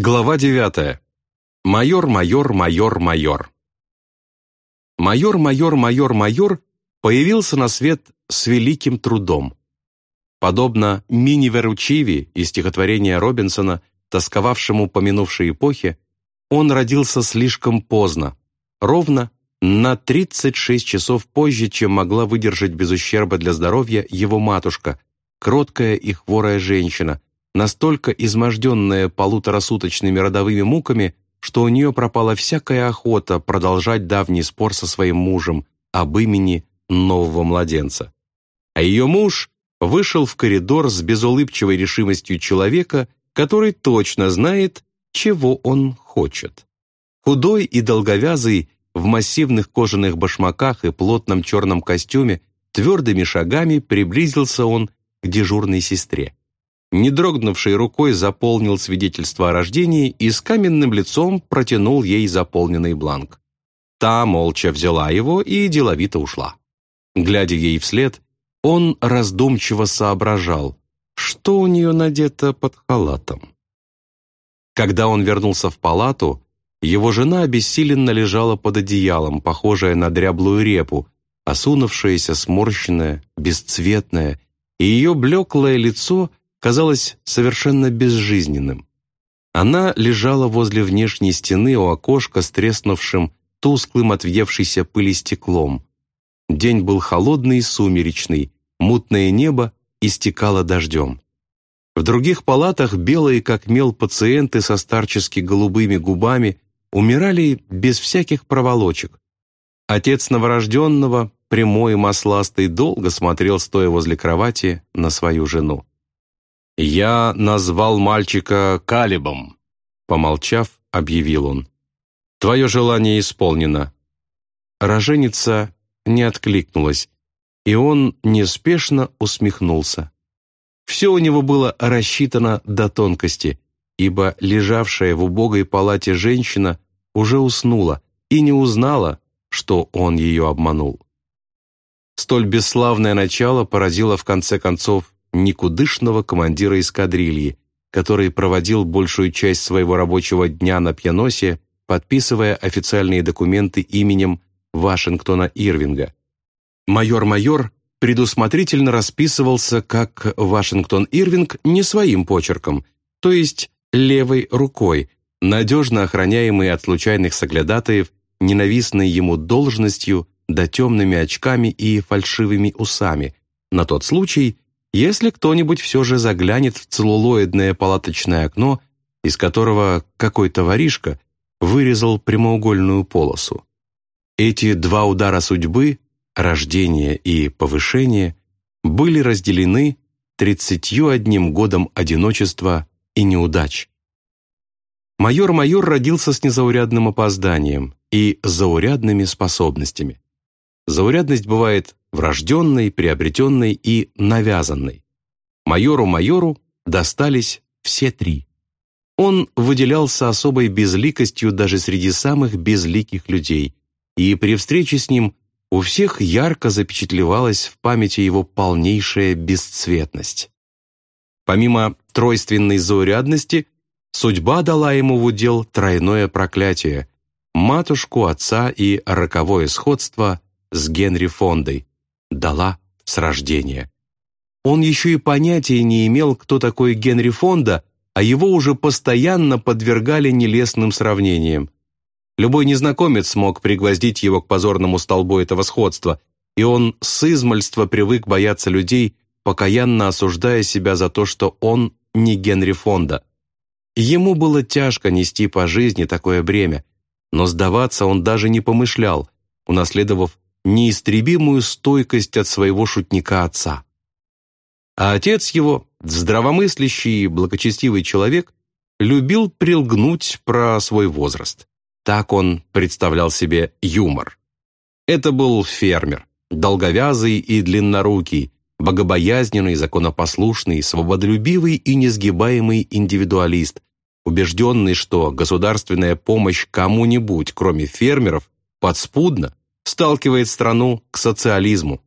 Глава 9. Майор, майор, майор, майор. Майор, майор, майор, майор появился на свет с великим трудом. Подобно Миниверу Чиви из стихотворения Робинсона, тосковавшему по минувшей эпохе, он родился слишком поздно, ровно на 36 часов позже, чем могла выдержать без ущерба для здоровья его матушка, кроткая и хворая женщина, настолько изможденная полуторасуточными родовыми муками, что у нее пропала всякая охота продолжать давний спор со своим мужем об имени нового младенца. А ее муж вышел в коридор с безулыбчивой решимостью человека, который точно знает, чего он хочет. Худой и долговязый, в массивных кожаных башмаках и плотном черном костюме, твердыми шагами приблизился он к дежурной сестре не дрогнувшей рукой заполнил свидетельство о рождении и с каменным лицом протянул ей заполненный бланк. Та молча взяла его и деловито ушла. Глядя ей вслед, он раздумчиво соображал, что у нее надето под халатом. Когда он вернулся в палату, его жена обессиленно лежала под одеялом, похожая на дряблую репу, осунувшаяся, сморщенная, бесцветная, и ее блеклое лицо казалось совершенно безжизненным. Она лежала возле внешней стены у окошка с треснувшим, тусклым от въевшейся пыли стеклом. День был холодный и сумеречный, мутное небо истекало дождем. В других палатах белые, как мел, пациенты со старчески голубыми губами умирали без всяких проволочек. Отец новорожденного, прямой и масластый, долго смотрел, стоя возле кровати, на свою жену. «Я назвал мальчика Калибом», — помолчав, объявил он. «Твое желание исполнено». Роженица не откликнулась, и он неспешно усмехнулся. Все у него было рассчитано до тонкости, ибо лежавшая в убогой палате женщина уже уснула и не узнала, что он ее обманул. Столь бесславное начало поразило в конце концов никудышного командира эскадрильи, который проводил большую часть своего рабочего дня на пьяносе, подписывая официальные документы именем Вашингтона Ирвинга. Майор-майор предусмотрительно расписывался как Вашингтон Ирвинг не своим почерком, то есть левой рукой, надежно охраняемый от случайных соглядатаев, ненавистной ему должностью, да темными очками и фальшивыми усами, на тот случай, если кто-нибудь все же заглянет в целлулоидное палаточное окно, из которого какой-то воришка вырезал прямоугольную полосу. Эти два удара судьбы, рождение и повышение, были разделены 31 годом одиночества и неудач. Майор-майор родился с незаурядным опозданием и заурядными способностями. Заурядность бывает врожденной, приобретенной и навязанной. Майору-майору достались все три. Он выделялся особой безликостью даже среди самых безликих людей, и при встрече с ним у всех ярко запечатлевалась в памяти его полнейшая бесцветность. Помимо тройственной заурядности, судьба дала ему в удел тройное проклятие – матушку, отца и роковое сходство с Генри Фондой, дала с рождения. Он еще и понятия не имел, кто такой Генри Фонда, а его уже постоянно подвергали нелестным сравнениям. Любой незнакомец мог пригвоздить его к позорному столбу этого сходства, и он с измальства привык бояться людей, покаянно осуждая себя за то, что он не Генри Фонда. Ему было тяжко нести по жизни такое бремя, но сдаваться он даже не помышлял, унаследовав неистребимую стойкость от своего шутника отца. А отец его, здравомыслящий и благочестивый человек, любил прилгнуть про свой возраст. Так он представлял себе юмор. Это был фермер, долговязый и длиннорукий, богобоязненный, законопослушный, свободолюбивый и несгибаемый индивидуалист, убежденный, что государственная помощь кому-нибудь, кроме фермеров, подспудно сталкивает страну к социализму.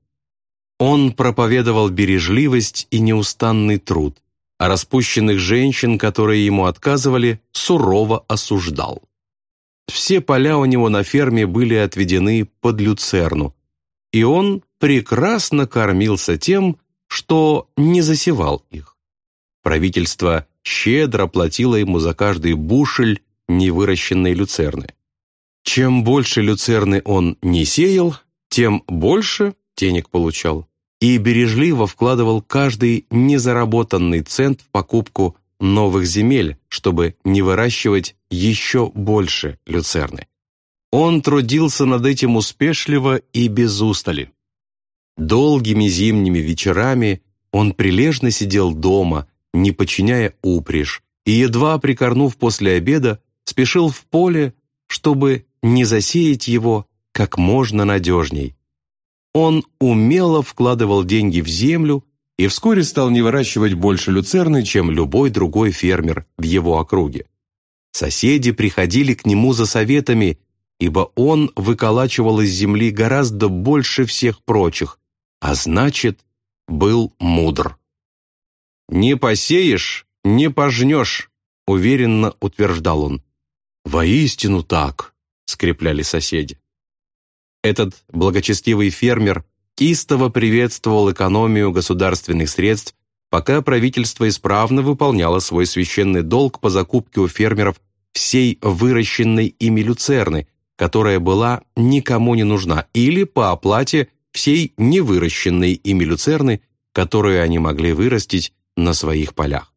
Он проповедовал бережливость и неустанный труд, а распущенных женщин, которые ему отказывали, сурово осуждал. Все поля у него на ферме были отведены под люцерну, и он прекрасно кормился тем, что не засевал их. Правительство щедро платило ему за каждый бушель невыращенной люцерны. Чем больше люцерны он не сеял, тем больше денег получал и бережливо вкладывал каждый незаработанный цент в покупку новых земель, чтобы не выращивать еще больше люцерны. Он трудился над этим успешливо и без устали. Долгими зимними вечерами он прилежно сидел дома, не подчиняя упряжь, и, едва прикорнув после обеда, спешил в поле, чтобы не засеять его как можно надежней. Он умело вкладывал деньги в землю и вскоре стал не выращивать больше люцерны, чем любой другой фермер в его округе. Соседи приходили к нему за советами, ибо он выколачивал из земли гораздо больше всех прочих, а значит, был мудр. «Не посеешь, не пожнешь», — уверенно утверждал он. «Воистину так», — скрепляли соседи. Этот благочестивый фермер истово приветствовал экономию государственных средств, пока правительство исправно выполняло свой священный долг по закупке у фермеров всей выращенной ими люцерны, которая была никому не нужна, или по оплате всей невыращенной ими люцерны, которую они могли вырастить на своих полях.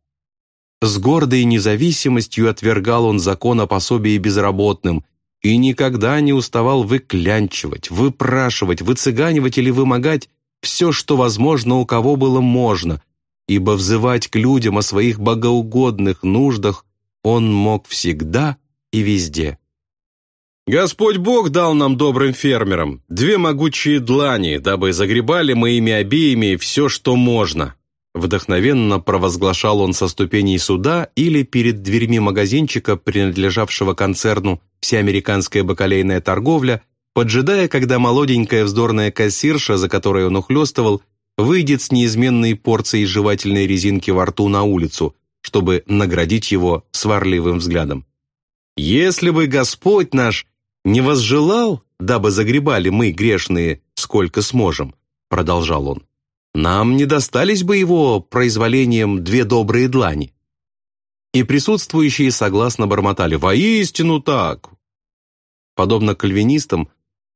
С гордой независимостью отвергал он закон о пособии безработным и никогда не уставал выклянчивать, выпрашивать, выцыганивать или вымогать все, что возможно у кого было можно, ибо взывать к людям о своих богоугодных нуждах он мог всегда и везде. «Господь Бог дал нам, добрым фермерам, две могучие длани, дабы загребали мы ими обеими все, что можно», Вдохновенно провозглашал он со ступеней суда или перед дверьми магазинчика, принадлежавшего концерну «Всеамериканская бакалейная торговля», поджидая, когда молоденькая вздорная кассирша, за которой он ухлёстывал, выйдет с неизменной порцией жевательной резинки во рту на улицу, чтобы наградить его сварливым взглядом. «Если бы Господь наш не возжелал, дабы загребали мы, грешные, сколько сможем», продолжал он, нам не достались бы его произволением две добрые длани. И присутствующие согласно бормотали «Воистину так!». Подобно кальвинистам,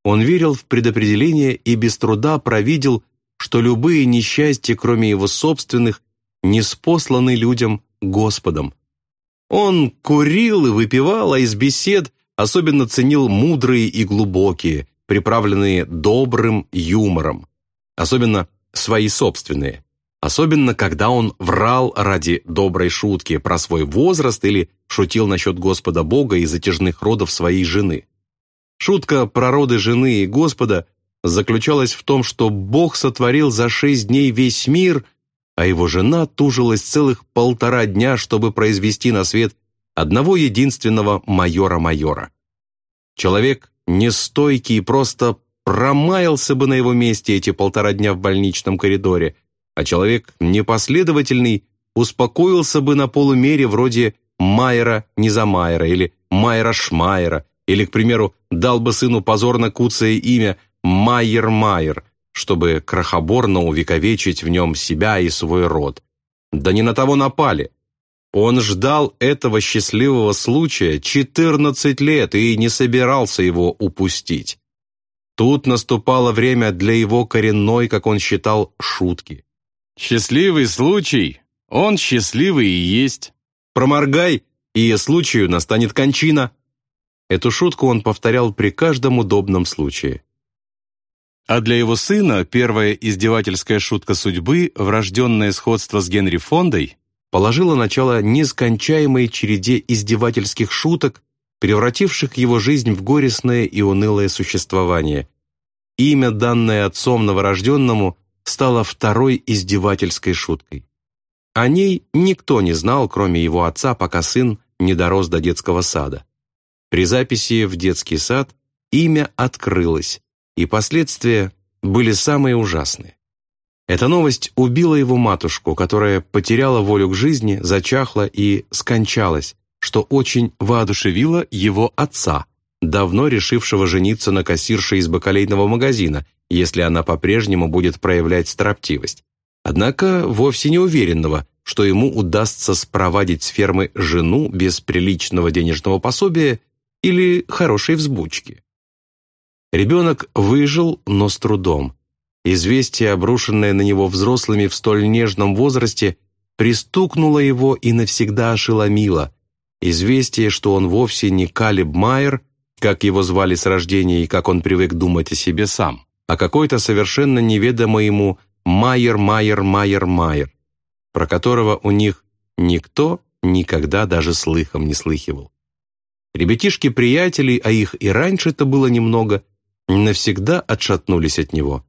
он верил в предопределение и без труда провидел, что любые несчастья, кроме его собственных, не спосланы людям Господом. Он курил и выпивал, а из бесед особенно ценил мудрые и глубокие, приправленные добрым юмором. Особенно свои собственные. Особенно, когда он врал ради доброй шутки про свой возраст или шутил насчет Господа Бога и затяжных родов своей жены. Шутка про роды жены и Господа заключалась в том, что Бог сотворил за шесть дней весь мир, а его жена тужилась целых полтора дня, чтобы произвести на свет одного единственного майора-майора. Человек нестойкий просто промаялся бы на его месте эти полтора дня в больничном коридоре, а человек непоследовательный успокоился бы на полумере вроде Майера не за Майера или Майера Шмайера, или, к примеру, дал бы сыну позорно куцое имя Майер-Майер, чтобы крохоборно увековечить в нем себя и свой род. Да не на того напали. Он ждал этого счастливого случая 14 лет и не собирался его упустить. Тут наступало время для его коренной, как он считал, шутки. «Счастливый случай, он счастливый и есть. Проморгай, и случаю настанет кончина». Эту шутку он повторял при каждом удобном случае. А для его сына первая издевательская шутка судьбы, врожденное сходство с Генри Фондой, положила начало нескончаемой череде издевательских шуток, превративших его жизнь в горестное и унылое существование. Имя, данное отцом новорожденному, стало второй издевательской шуткой. О ней никто не знал, кроме его отца, пока сын не дорос до детского сада. При записи в детский сад имя открылось, и последствия были самые ужасные. Эта новость убила его матушку, которая потеряла волю к жизни, зачахла и скончалась, что очень воодушевило его отца, давно решившего жениться на кассирше из бакалейного магазина, если она по-прежнему будет проявлять строптивость. Однако вовсе не уверенного, что ему удастся спровадить с фермы жену без приличного денежного пособия или хорошей взбучки. Ребенок выжил, но с трудом. Известие, обрушенное на него взрослыми в столь нежном возрасте, пристукнуло его и навсегда ошеломило. Известие, что он вовсе не Калиб Майер, как его звали с рождения и как он привык думать о себе сам, а какой-то совершенно неведомый ему Майер, Майер, Майер, Майер, про которого у них никто никогда даже слыхом не слыхивал. Ребятишки-приятели, а их и раньше-то было немного, навсегда отшатнулись от него.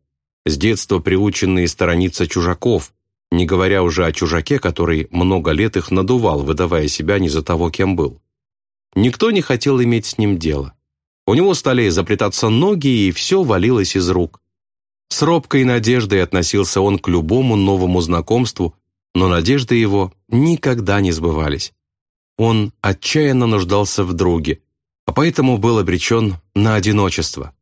С детства приученные сторониться чужаков, не говоря уже о чужаке, который много лет их надувал, выдавая себя не за того, кем был. Никто не хотел иметь с ним дело. У него стали заплетаться ноги, и все валилось из рук. С робкой надеждой относился он к любому новому знакомству, но надежды его никогда не сбывались. Он отчаянно нуждался в друге, а поэтому был обречен на одиночество.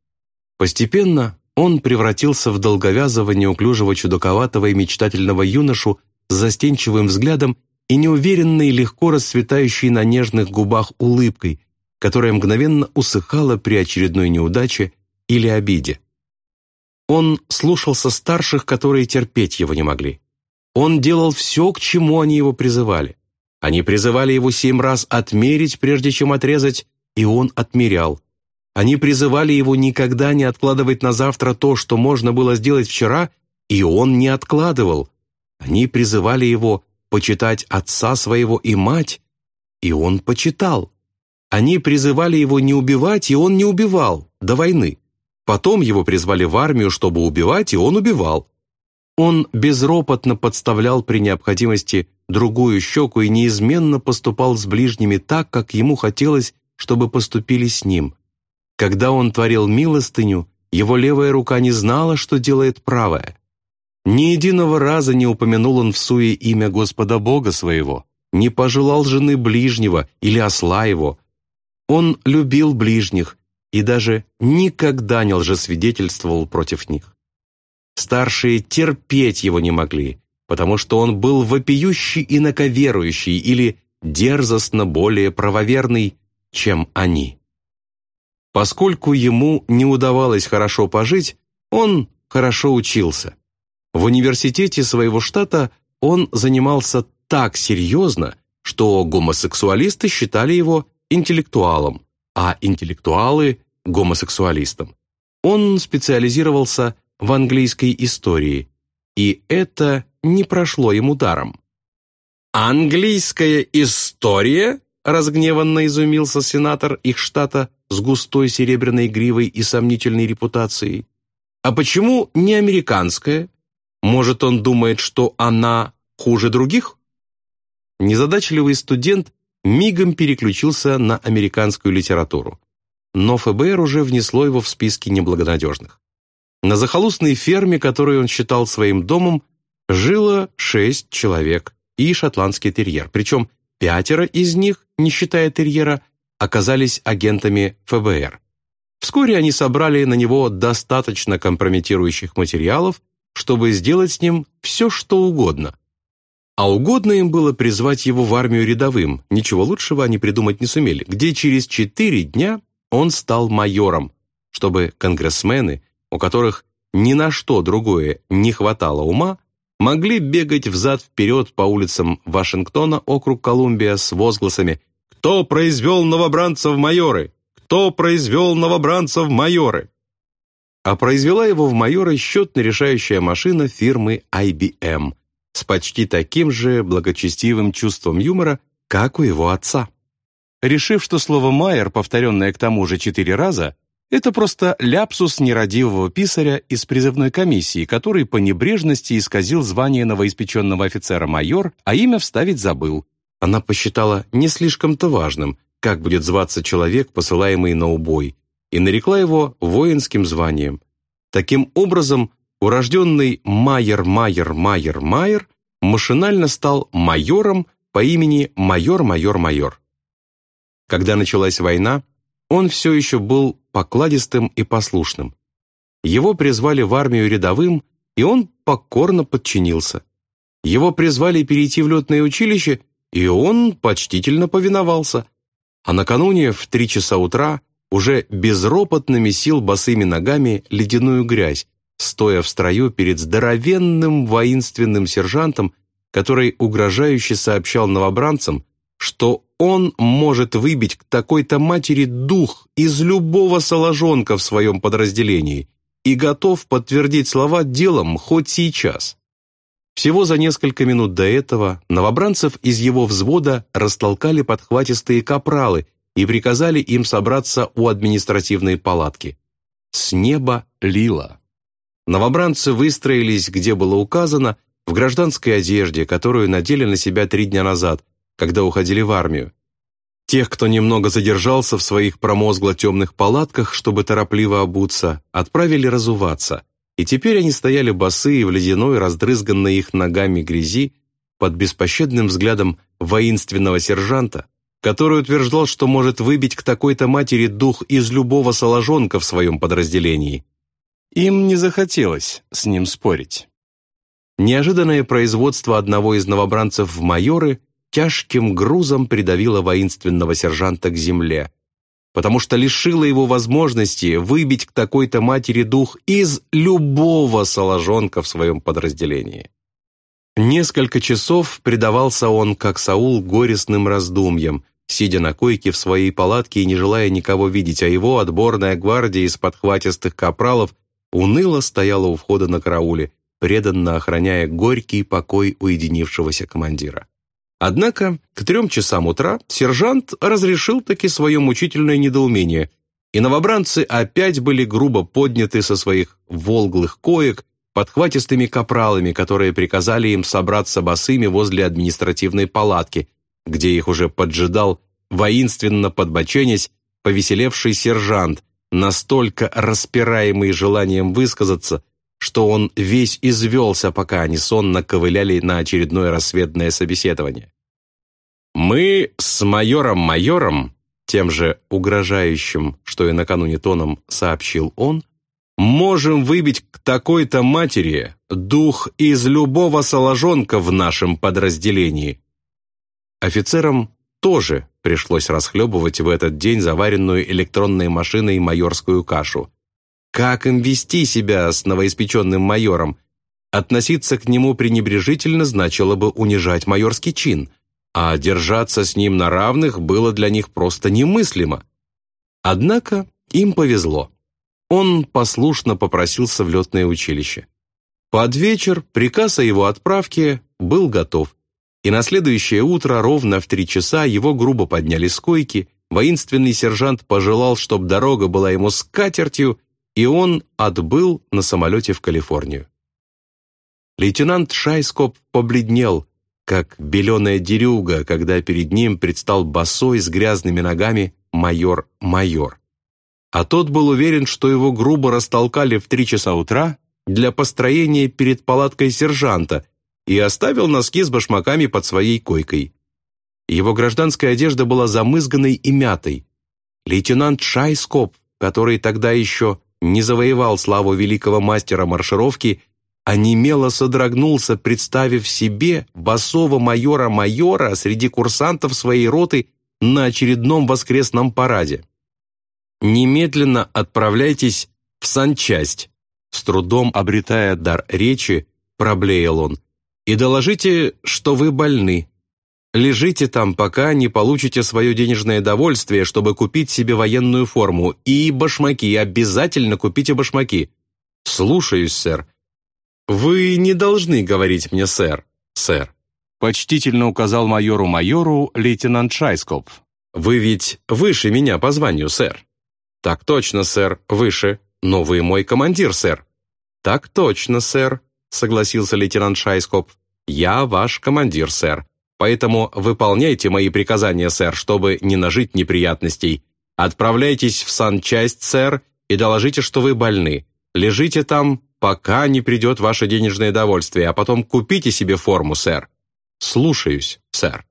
Постепенно он превратился в долговязого, неуклюжего, чудаковатого и мечтательного юношу с застенчивым взглядом и неуверенной, легко расцветающей на нежных губах улыбкой, которая мгновенно усыхала при очередной неудаче или обиде. Он слушался старших, которые терпеть его не могли. Он делал все, к чему они его призывали. Они призывали его семь раз отмерить, прежде чем отрезать, и он отмерял. Они призывали его никогда не откладывать на завтра то, что можно было сделать вчера, и он не откладывал. Они призывали его почитать отца своего и мать, и он почитал. Они призывали его не убивать, и он не убивал до войны. Потом его призвали в армию, чтобы убивать, и он убивал. Он безропотно подставлял при необходимости другую щеку и неизменно поступал с ближними так, как ему хотелось, чтобы поступили с ним. Когда он творил милостыню, его левая рука не знала, что делает правая. Ни единого раза не упомянул он в суе имя Господа Бога своего, не пожелал жены ближнего или осла его, он любил ближних и даже никогда не лжесвидетельствовал против них. Старшие терпеть его не могли, потому что он был вопиющий инаковерующий или дерзостно более правоверный, чем они. Поскольку ему не удавалось хорошо пожить, он хорошо учился. В университете своего штата он занимался так серьезно, что гомосексуалисты считали его интеллектуалом, а интеллектуалы – гомосексуалистом. Он специализировался в английской истории, и это не прошло ему даром. «Английская история?» – разгневанно изумился сенатор их штата с густой серебряной гривой и сомнительной репутацией. «А почему не американская? Может, он думает, что она хуже других?» Незадачливый студент мигом переключился на американскую литературу. Но ФБР уже внесло его в списки неблагонадежных. На захолустной ферме, которую он считал своим домом, жило шесть человек и шотландский терьер, причем пятеро из них, не считая терьера, оказались агентами ФБР. Вскоре они собрали на него достаточно компрометирующих материалов, чтобы сделать с ним все, что угодно – а угодно им было призвать его в армию рядовым, ничего лучшего они придумать не сумели, где через четыре дня он стал майором, чтобы конгрессмены, у которых ни на что другое не хватало ума, могли бегать взад-вперед по улицам Вашингтона, округ Колумбия, с возгласами «Кто произвел новобранцев майоры? Кто произвел новобранцев майоры?» А произвела его в майоры счетно-решающая машина фирмы IBM – с почти таким же благочестивым чувством юмора, как у его отца. Решив, что слово «майер», повторенное к тому же четыре раза, это просто ляпсус нерадивого писаря из призывной комиссии, который по небрежности исказил звание новоиспеченного офицера майор, а имя вставить забыл. Она посчитала не слишком-то важным, как будет зваться человек, посылаемый на убой, и нарекла его воинским званием. Таким образом, урожденный Майер Майер Майер Майер машинально стал майором по имени майор-майор-майор. Когда началась война, он все еще был покладистым и послушным. Его призвали в армию рядовым, и он покорно подчинился. Его призвали перейти в летное училище, и он почтительно повиновался. А накануне в три часа утра уже безропотно месил босыми ногами ледяную грязь, стоя в строю перед здоровенным воинственным сержантом, который угрожающе сообщал новобранцам, что он может выбить к такой-то матери дух из любого соложонка в своем подразделении и готов подтвердить слова делом хоть сейчас. Всего за несколько минут до этого новобранцев из его взвода растолкали подхватистые капралы и приказали им собраться у административной палатки. С неба лило. Новобранцы выстроились, где было указано, в гражданской одежде, которую надели на себя три дня назад, когда уходили в армию. Тех, кто немного задержался в своих промозгло-темных палатках, чтобы торопливо обуться, отправили разуваться, и теперь они стояли босые в ледяной, раздрызганной их ногами грязи, под беспощадным взглядом воинственного сержанта, который утверждал, что может выбить к такой-то матери дух из любого соложонка в своем подразделении. Им не захотелось с ним спорить. Неожиданное производство одного из новобранцев в майоры тяжким грузом придавило воинственного сержанта к земле, потому что лишило его возможности выбить к такой-то матери дух из любого соложонка в своем подразделении. Несколько часов предавался он, как Саул, горестным раздумьям, сидя на койке в своей палатке и не желая никого видеть, а его отборная гвардия из подхватистых капралов уныло стояла у входа на карауле, преданно охраняя горький покой уединившегося командира. Однако к трем часам утра сержант разрешил таки свое мучительное недоумение, и новобранцы опять были грубо подняты со своих волглых коек подхватистыми капралами, которые приказали им собраться босыми возле административной палатки, где их уже поджидал, воинственно подбоченясь, повеселевший сержант, настолько распираемый желанием высказаться, что он весь извелся, пока они сонно ковыляли на очередное рассветное собеседование. «Мы с майором-майором», тем же угрожающим, что и накануне тоном сообщил он, «можем выбить к такой-то матери дух из любого соложонка в нашем подразделении». Офицерам тоже пришлось расхлебывать в этот день заваренную электронной машиной майорскую кашу. Как им вести себя с новоиспеченным майором? Относиться к нему пренебрежительно значило бы унижать майорский чин, а держаться с ним на равных было для них просто немыслимо. Однако им повезло. Он послушно попросился в летное училище. Под вечер приказ о его отправке был готов, и на следующее утро ровно в три часа его грубо подняли с койки, воинственный сержант пожелал, чтобы дорога была ему скатертью, и он отбыл на самолете в Калифорнию. Лейтенант Шайскоп побледнел, как беленая дерюга, когда перед ним предстал босой с грязными ногами майор-майор. А тот был уверен, что его грубо растолкали в три часа утра для построения перед палаткой сержанта и оставил носки с башмаками под своей койкой. Его гражданская одежда была замызганной и мятой. Лейтенант Шайскоп, который тогда еще не завоевал славу великого мастера маршировки, а немело содрогнулся, представив себе басового майора-майора среди курсантов своей роты на очередном воскресном параде. «Немедленно отправляйтесь в санчасть», с трудом обретая дар речи, проблеял он, «и доложите, что вы больны. Лежите там, пока не получите свое денежное довольствие, чтобы купить себе военную форму. И башмаки, обязательно купите башмаки. Слушаюсь, сэр. Вы не должны говорить мне, сэр, сэр. Почтительно указал майору-майору лейтенант Шайскоп. Вы ведь выше меня по званию, сэр. Так точно, сэр, выше. Но вы мой командир, сэр. Так точно, сэр, согласился лейтенант Шайскоп. Я ваш командир, сэр. Поэтому выполняйте мои приказания, сэр, чтобы не нажить неприятностей. Отправляйтесь в санчасть, сэр, и доложите, что вы больны. Лежите там пока не придет ваше денежное довольствие, а потом купите себе форму, сэр». «Слушаюсь, сэр».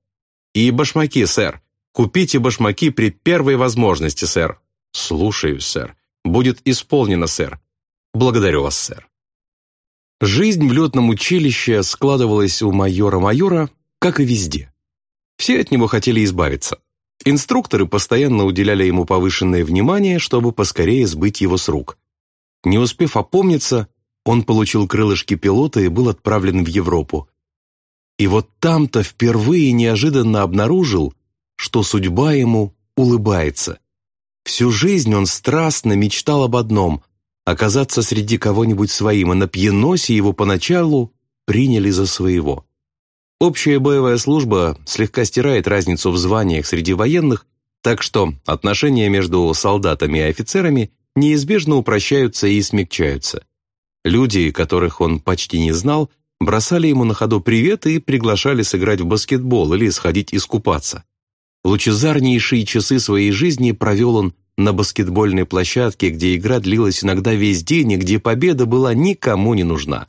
«И башмаки, сэр. Купите башмаки при первой возможности, сэр». «Слушаюсь, сэр. Будет исполнено, сэр. Благодарю вас, сэр». Жизнь в летном училище складывалась у майора-майора, как и везде. Все от него хотели избавиться. Инструкторы постоянно уделяли ему повышенное внимание, чтобы поскорее сбыть его с рук. Не успев опомниться, он получил крылышки пилота и был отправлен в Европу. И вот там-то впервые неожиданно обнаружил, что судьба ему улыбается. Всю жизнь он страстно мечтал об одном оказаться среди кого-нибудь своим, и на пьеносе его поначалу приняли за своего. Общая боевая служба слегка стирает разницу в званиях среди военных, так что отношения между солдатами и офицерами неизбежно упрощаются и смягчаются. Люди, которых он почти не знал, бросали ему на ходу привет и приглашали сыграть в баскетбол или сходить искупаться. Лучезарнейшие часы своей жизни провел он на баскетбольной площадке, где игра длилась иногда весь день и где победа была никому не нужна.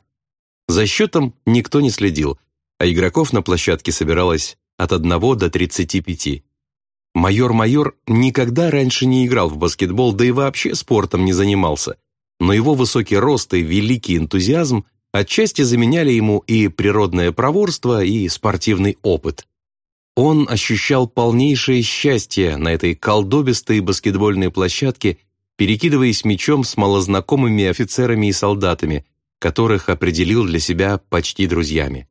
За счетом никто не следил, а игроков на площадке собиралось от 1 до 35. Майор-майор никогда раньше не играл в баскетбол, да и вообще спортом не занимался, но его высокий рост и великий энтузиазм отчасти заменяли ему и природное проворство, и спортивный опыт. Он ощущал полнейшее счастье на этой колдобистой баскетбольной площадке, перекидываясь мячом с малознакомыми офицерами и солдатами, которых определил для себя почти друзьями.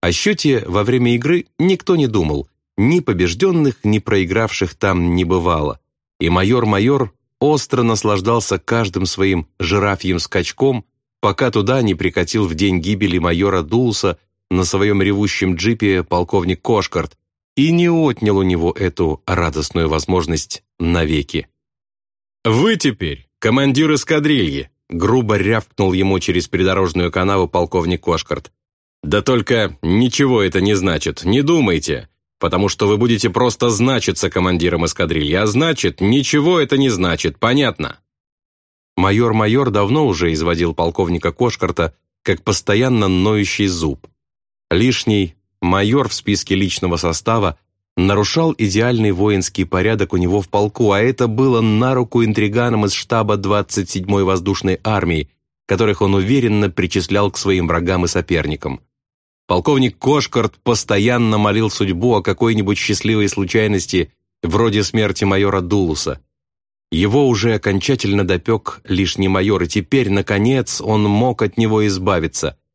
О счете во время игры никто не думал, ни побежденных, ни проигравших там не бывало, и майор-майор остро наслаждался каждым своим жирафьим скачком, пока туда не прикатил в день гибели майора Дулса на своем ревущем джипе полковник Кошкарт, и не отнял у него эту радостную возможность навеки. «Вы теперь командир эскадрильи», грубо рявкнул ему через придорожную канаву полковник Кошкарт. «Да только ничего это не значит, не думайте, потому что вы будете просто значиться командиром эскадрильи, а значит, ничего это не значит, понятно?» Майор-майор давно уже изводил полковника Кошкарта как постоянно ноющий зуб. Лишний майор в списке личного состава нарушал идеальный воинский порядок у него в полку, а это было на руку интриганам из штаба 27-й воздушной армии, которых он уверенно причислял к своим врагам и соперникам. Полковник Кошкарт постоянно молил судьбу о какой-нибудь счастливой случайности, вроде смерти майора Дулуса. Его уже окончательно допек лишний майор, и теперь, наконец, он мог от него избавиться –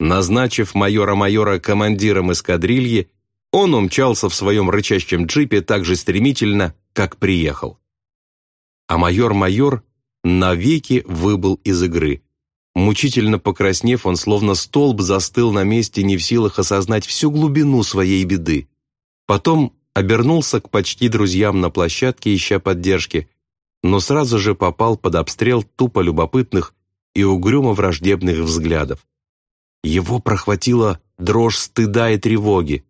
Назначив майора-майора командиром эскадрильи, он умчался в своем рычащем джипе так же стремительно, как приехал. А майор-майор навеки выбыл из игры. Мучительно покраснев, он словно столб застыл на месте, не в силах осознать всю глубину своей беды. Потом обернулся к почти друзьям на площадке, ища поддержки, но сразу же попал под обстрел тупо любопытных и угрюмо враждебных взглядов. Его прохватила дрожь стыда и тревоги.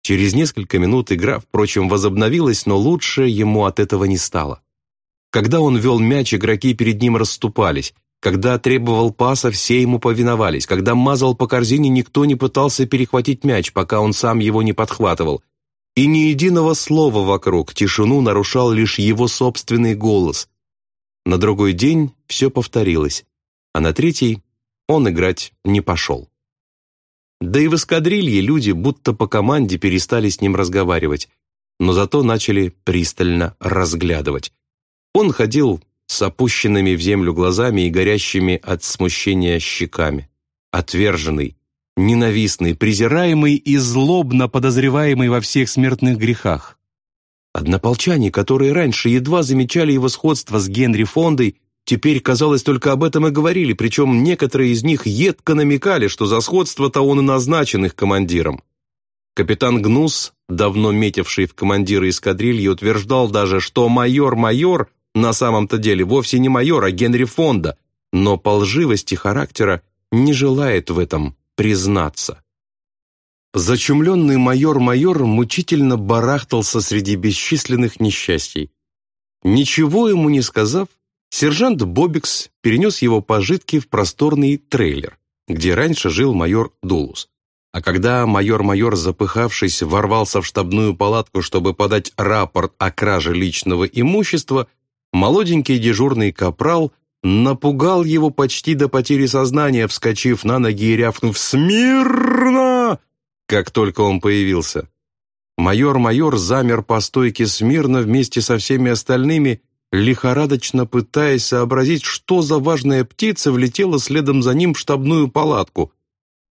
Через несколько минут игра, впрочем, возобновилась, но лучше ему от этого не стало. Когда он вел мяч, игроки перед ним расступались. Когда требовал паса, все ему повиновались. Когда мазал по корзине, никто не пытался перехватить мяч, пока он сам его не подхватывал. И ни единого слова вокруг, тишину нарушал лишь его собственный голос. На другой день все повторилось, а на третий он играть не пошел. Да и в эскадрилье люди будто по команде перестали с ним разговаривать, но зато начали пристально разглядывать. Он ходил с опущенными в землю глазами и горящими от смущения щеками. Отверженный, ненавистный, презираемый и злобно подозреваемый во всех смертных грехах. Однополчане, которые раньше едва замечали его сходство с Генри Фондой, Теперь, казалось, только об этом и говорили, причем некоторые из них едко намекали, что за сходство-то он и назначен их командиром. Капитан Гнус, давно метивший в командиры эскадрильи, утверждал даже, что майор-майор на самом-то деле вовсе не майор, а Генри Фонда, но по лживости характера не желает в этом признаться. Зачумленный майор-майор мучительно барахтался среди бесчисленных несчастий. Ничего ему не сказав, Сержант Бобикс перенес его пожитки в просторный трейлер, где раньше жил майор Дулус. А когда майор-майор, запыхавшись, ворвался в штабную палатку, чтобы подать рапорт о краже личного имущества, молоденький дежурный капрал напугал его почти до потери сознания, вскочив на ноги и рявкнув «Смирно!», как только он появился. Майор-майор замер по стойке смирно вместе со всеми остальными, лихорадочно пытаясь сообразить, что за важная птица влетела следом за ним в штабную палатку.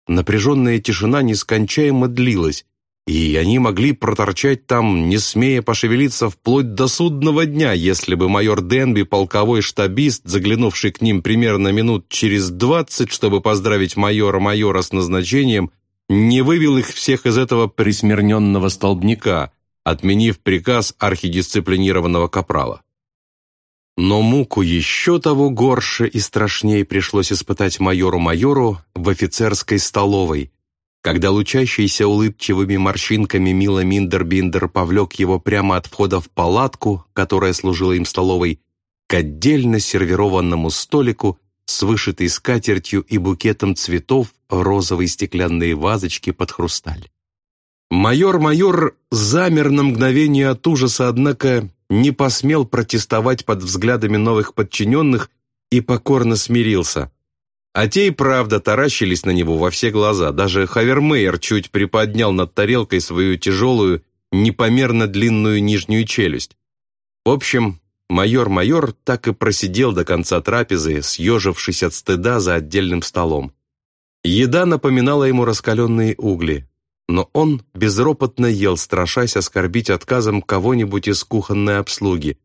Напряженная тишина нескончаемо длилась, и они могли проторчать там, не смея пошевелиться вплоть до судного дня, если бы майор Денби, полковой штабист, заглянувший к ним примерно минут через двадцать, чтобы поздравить майора-майора с назначением, не вывел их всех из этого присмирненного столбняка, отменив приказ архидисциплинированного капрала. Но муку еще того горше и страшнее пришлось испытать майору-майору в офицерской столовой, когда лучащийся улыбчивыми морщинками Мило Миндербиндер повлек его прямо от входа в палатку, которая служила им столовой, к отдельно сервированному столику с вышитой скатертью и букетом цветов в розовые стеклянные вазочки под хрусталь. Майор-майор замер на мгновение от ужаса, однако не посмел протестовать под взглядами новых подчиненных и покорно смирился. А те и правда таращились на него во все глаза. Даже Хавермейер чуть приподнял над тарелкой свою тяжелую, непомерно длинную нижнюю челюсть. В общем, Майор-майор так и просидел до конца трапезы, съежившись от стыда за отдельным столом. Еда напоминала ему раскаленные угли, но он безропотно ел, страшась оскорбить отказом кого-нибудь из кухонной обслуги,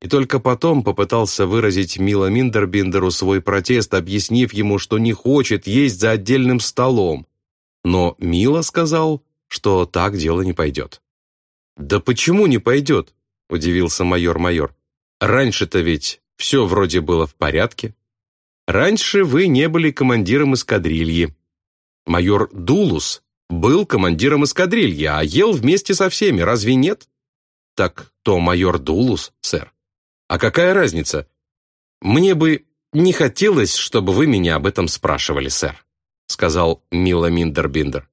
и только потом попытался выразить Мила Миндербиндеру свой протест, объяснив ему, что не хочет есть за отдельным столом. Но Мила сказал, что так дело не пойдет. «Да почему не пойдет?» – удивился майор-майор. Раньше-то ведь все вроде было в порядке. Раньше вы не были командиром эскадрильи. Майор Дулус был командиром эскадрильи, а ел вместе со всеми, разве нет? Так то майор Дулус, сэр. А какая разница? Мне бы не хотелось, чтобы вы меня об этом спрашивали, сэр, сказал Мила Миндербиндер.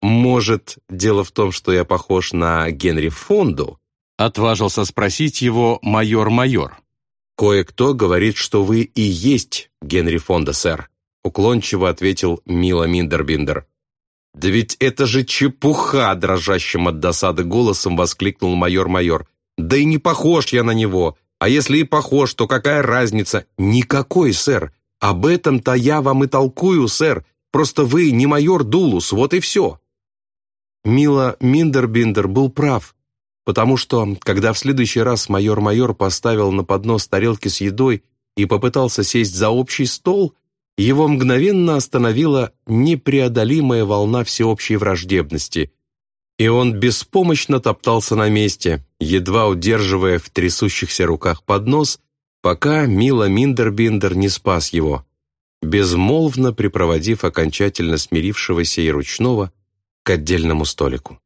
Может, дело в том, что я похож на Генри Фонду, Отважился спросить его майор-майор. «Кое-кто говорит, что вы и есть Генри Фонда, сэр», уклончиво ответил Мила Миндербиндер. «Да ведь это же чепуха!» дрожащим от досады голосом воскликнул майор-майор. «Да и не похож я на него. А если и похож, то какая разница?» «Никакой, сэр. Об этом-то я вам и толкую, сэр. Просто вы не майор Дулус, вот и все». Мила Миндербиндер был прав потому что, когда в следующий раз майор-майор поставил на поднос тарелки с едой и попытался сесть за общий стол, его мгновенно остановила непреодолимая волна всеобщей враждебности, и он беспомощно топтался на месте, едва удерживая в трясущихся руках поднос, пока Мила Миндербиндер не спас его, безмолвно припроводив окончательно смирившегося и ручного к отдельному столику.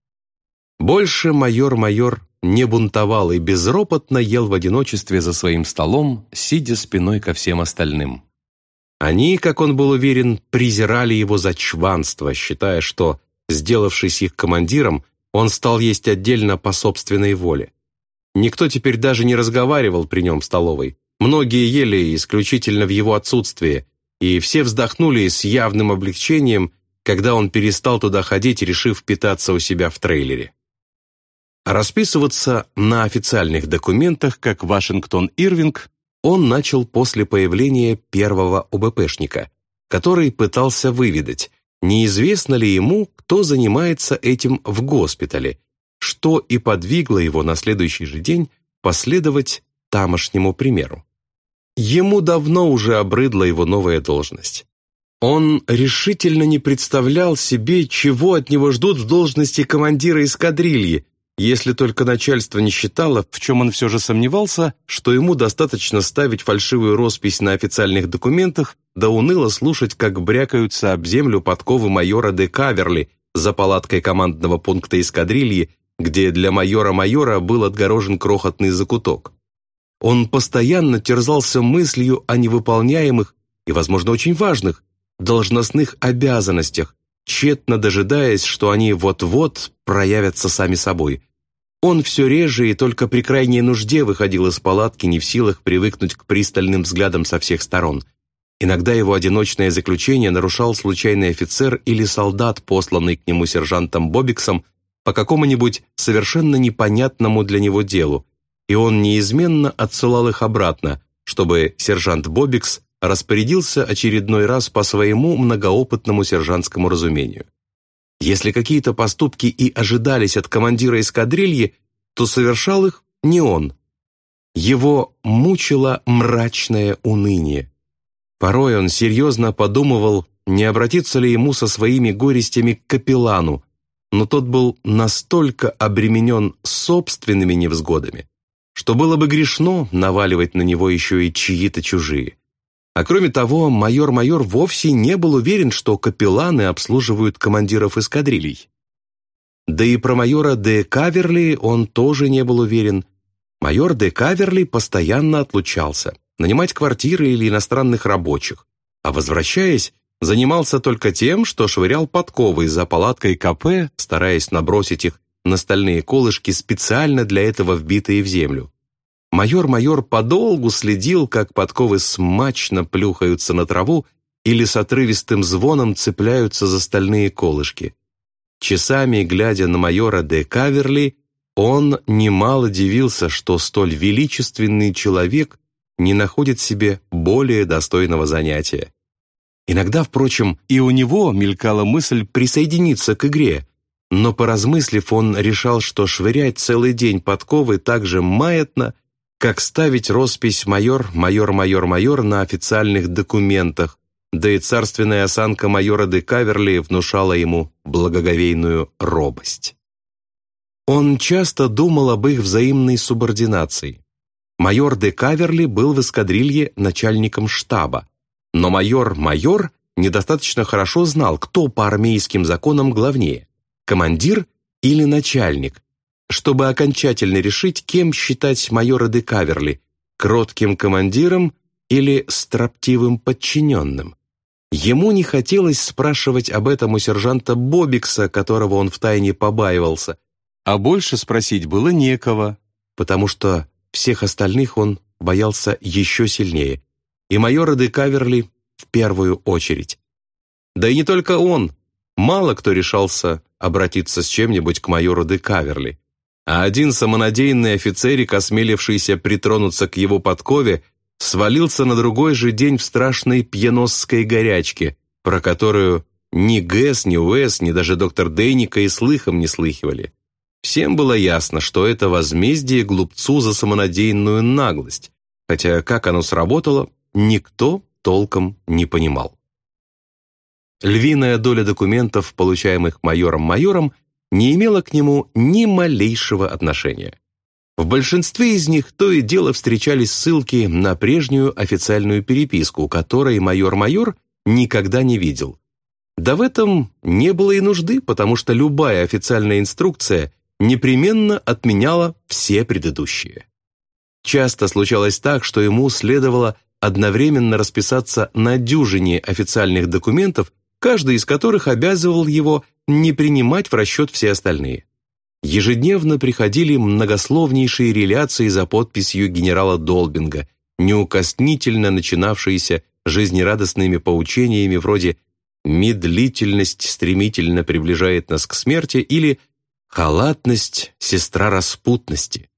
Больше майор-майор не бунтовал и безропотно ел в одиночестве за своим столом, сидя спиной ко всем остальным. Они, как он был уверен, презирали его за чванство, считая, что, сделавшись их командиром, он стал есть отдельно по собственной воле. Никто теперь даже не разговаривал при нем в столовой. Многие ели исключительно в его отсутствие, и все вздохнули с явным облегчением, когда он перестал туда ходить, решив питаться у себя в трейлере. Расписываться на официальных документах, как Вашингтон Ирвинг, он начал после появления первого ОБПшника, который пытался выведать, неизвестно ли ему, кто занимается этим в госпитале, что и подвигло его на следующий же день последовать тамошнему примеру. Ему давно уже обрыдла его новая должность. Он решительно не представлял себе, чего от него ждут в должности командира эскадрильи, если только начальство не считало, в чем он все же сомневался, что ему достаточно ставить фальшивую роспись на официальных документах, да уныло слушать, как брякаются об землю подковы майора де Каверли за палаткой командного пункта эскадрильи, где для майора-майора был отгорожен крохотный закуток. Он постоянно терзался мыслью о невыполняемых и, возможно, очень важных должностных обязанностях, тщетно дожидаясь, что они вот-вот проявятся сами собой. Он все реже и только при крайней нужде выходил из палатки, не в силах привыкнуть к пристальным взглядам со всех сторон. Иногда его одиночное заключение нарушал случайный офицер или солдат, посланный к нему сержантом Бобиксом по какому-нибудь совершенно непонятному для него делу, и он неизменно отсылал их обратно, чтобы сержант Бобикс распорядился очередной раз по своему многоопытному сержантскому разумению. Если какие-то поступки и ожидались от командира эскадрильи, то совершал их не он. Его мучило мрачное уныние. Порой он серьезно подумывал, не обратиться ли ему со своими горестями к капеллану, но тот был настолько обременен собственными невзгодами, что было бы грешно наваливать на него еще и чьи-то чужие. А кроме того, майор-майор вовсе не был уверен, что капелланы обслуживают командиров эскадрилей. Да и про майора Де Каверли он тоже не был уверен. Майор Де Каверли постоянно отлучался, нанимать квартиры или иностранных рабочих, а возвращаясь, занимался только тем, что швырял подковы за палаткой КП, стараясь набросить их на стальные колышки, специально для этого вбитые в землю. Майор-майор подолгу следил, как подковы смачно плюхаются на траву или с отрывистым звоном цепляются за стальные колышки. Часами, глядя на майора де Каверли, он немало дивился, что столь величественный человек не находит себе более достойного занятия. Иногда, впрочем, и у него мелькала мысль присоединиться к игре, но, поразмыслив, он решал, что швырять целый день подковы так же маятно – как ставить роспись «майор, майор, майор, майор» на официальных документах, да и царственная осанка майора де Каверли внушала ему благоговейную робость. Он часто думал об их взаимной субординации. Майор де Каверли был в эскадрилье начальником штаба, но майор-майор недостаточно хорошо знал, кто по армейским законам главнее – командир или начальник, чтобы окончательно решить, кем считать майора де Каверли – кротким командиром или строптивым подчиненным. Ему не хотелось спрашивать об этом у сержанта Бобикса, которого он втайне побаивался, а больше спросить было некого, потому что всех остальных он боялся еще сильнее, и майора де Каверли в первую очередь. Да и не только он, мало кто решался обратиться с чем-нибудь к майору де Каверли а один самонадеянный офицерик, осмелившийся притронуться к его подкове, свалился на другой же день в страшной пьяносской горячке, про которую ни Гэс, ни Уэс, ни даже доктор Дейника и слыхом не слыхивали. Всем было ясно, что это возмездие глупцу за самонадеянную наглость, хотя как оно сработало, никто толком не понимал. Львиная доля документов, получаемых майором-майором, не имела к нему ни малейшего отношения. В большинстве из них то и дело встречались ссылки на прежнюю официальную переписку, которой майор-майор никогда не видел. Да в этом не было и нужды, потому что любая официальная инструкция непременно отменяла все предыдущие. Часто случалось так, что ему следовало одновременно расписаться на дюжине официальных документов, каждый из которых обязывал его не принимать в расчет все остальные. Ежедневно приходили многословнейшие реляции за подписью генерала Долбинга, неукоснительно начинавшиеся жизнерадостными поучениями вроде «медлительность стремительно приближает нас к смерти» или «халатность – сестра распутности».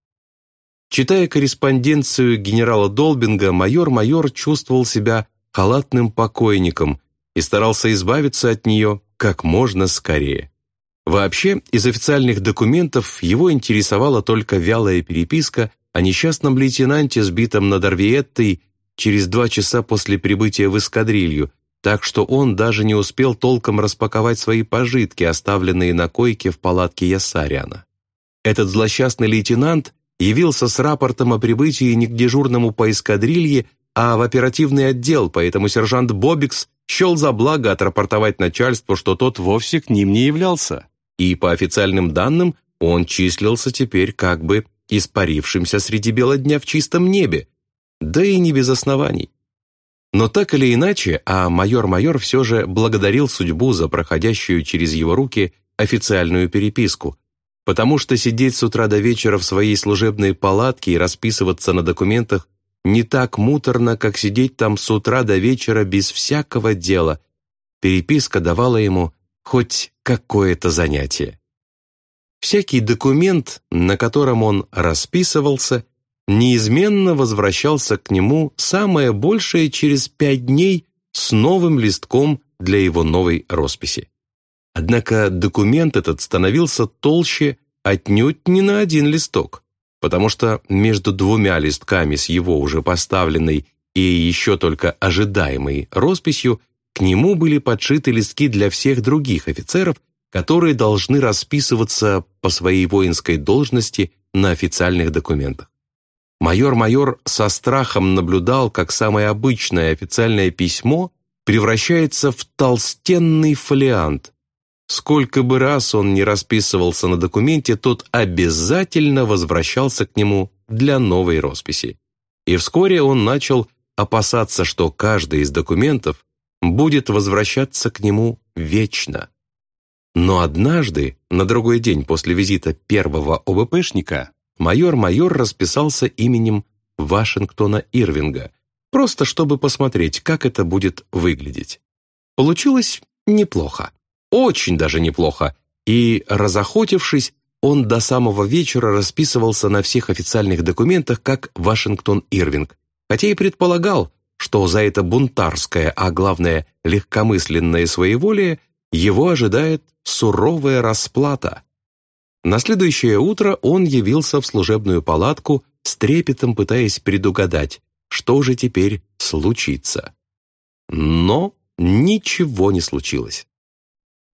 Читая корреспонденцию генерала Долбинга, майор-майор чувствовал себя халатным покойником и старался избавиться от нее как можно скорее. Вообще, из официальных документов его интересовала только вялая переписка о несчастном лейтенанте, сбитом над Орвиеттой через два часа после прибытия в эскадрилью, так что он даже не успел толком распаковать свои пожитки, оставленные на койке в палатке Ясариана. Этот злосчастный лейтенант явился с рапортом о прибытии не к дежурному по эскадрилье, а в оперативный отдел, поэтому сержант Бобикс счел за благо отрапортовать начальству, что тот вовсе к ним не являлся. И по официальным данным он числился теперь как бы испарившимся среди бела дня в чистом небе, да и не без оснований. Но так или иначе, а майор-майор все же благодарил судьбу за проходящую через его руки официальную переписку, потому что сидеть с утра до вечера в своей служебной палатке и расписываться на документах не так муторно, как сидеть там с утра до вечера без всякого дела. Переписка давала ему хоть какое-то занятие. Всякий документ, на котором он расписывался, неизменно возвращался к нему самое большее через пять дней с новым листком для его новой росписи. Однако документ этот становился толще отнюдь не на один листок, потому что между двумя листками с его уже поставленной и еще только ожидаемой росписью к нему были подшиты листки для всех других офицеров, которые должны расписываться по своей воинской должности на официальных документах. Майор-майор со страхом наблюдал, как самое обычное официальное письмо превращается в толстенный фолиант, Сколько бы раз он не расписывался на документе, тот обязательно возвращался к нему для новой росписи. И вскоре он начал опасаться, что каждый из документов будет возвращаться к нему вечно. Но однажды, на другой день после визита первого ОВПшника, майор-майор расписался именем Вашингтона Ирвинга, просто чтобы посмотреть, как это будет выглядеть. Получилось неплохо. Очень даже неплохо. И, разохотившись, он до самого вечера расписывался на всех официальных документах как Вашингтон Ирвинг, хотя и предполагал, что за это бунтарское, а главное, легкомысленное своеволие его ожидает суровая расплата. На следующее утро он явился в служебную палатку с трепетом пытаясь предугадать, что же теперь случится. Но ничего не случилось.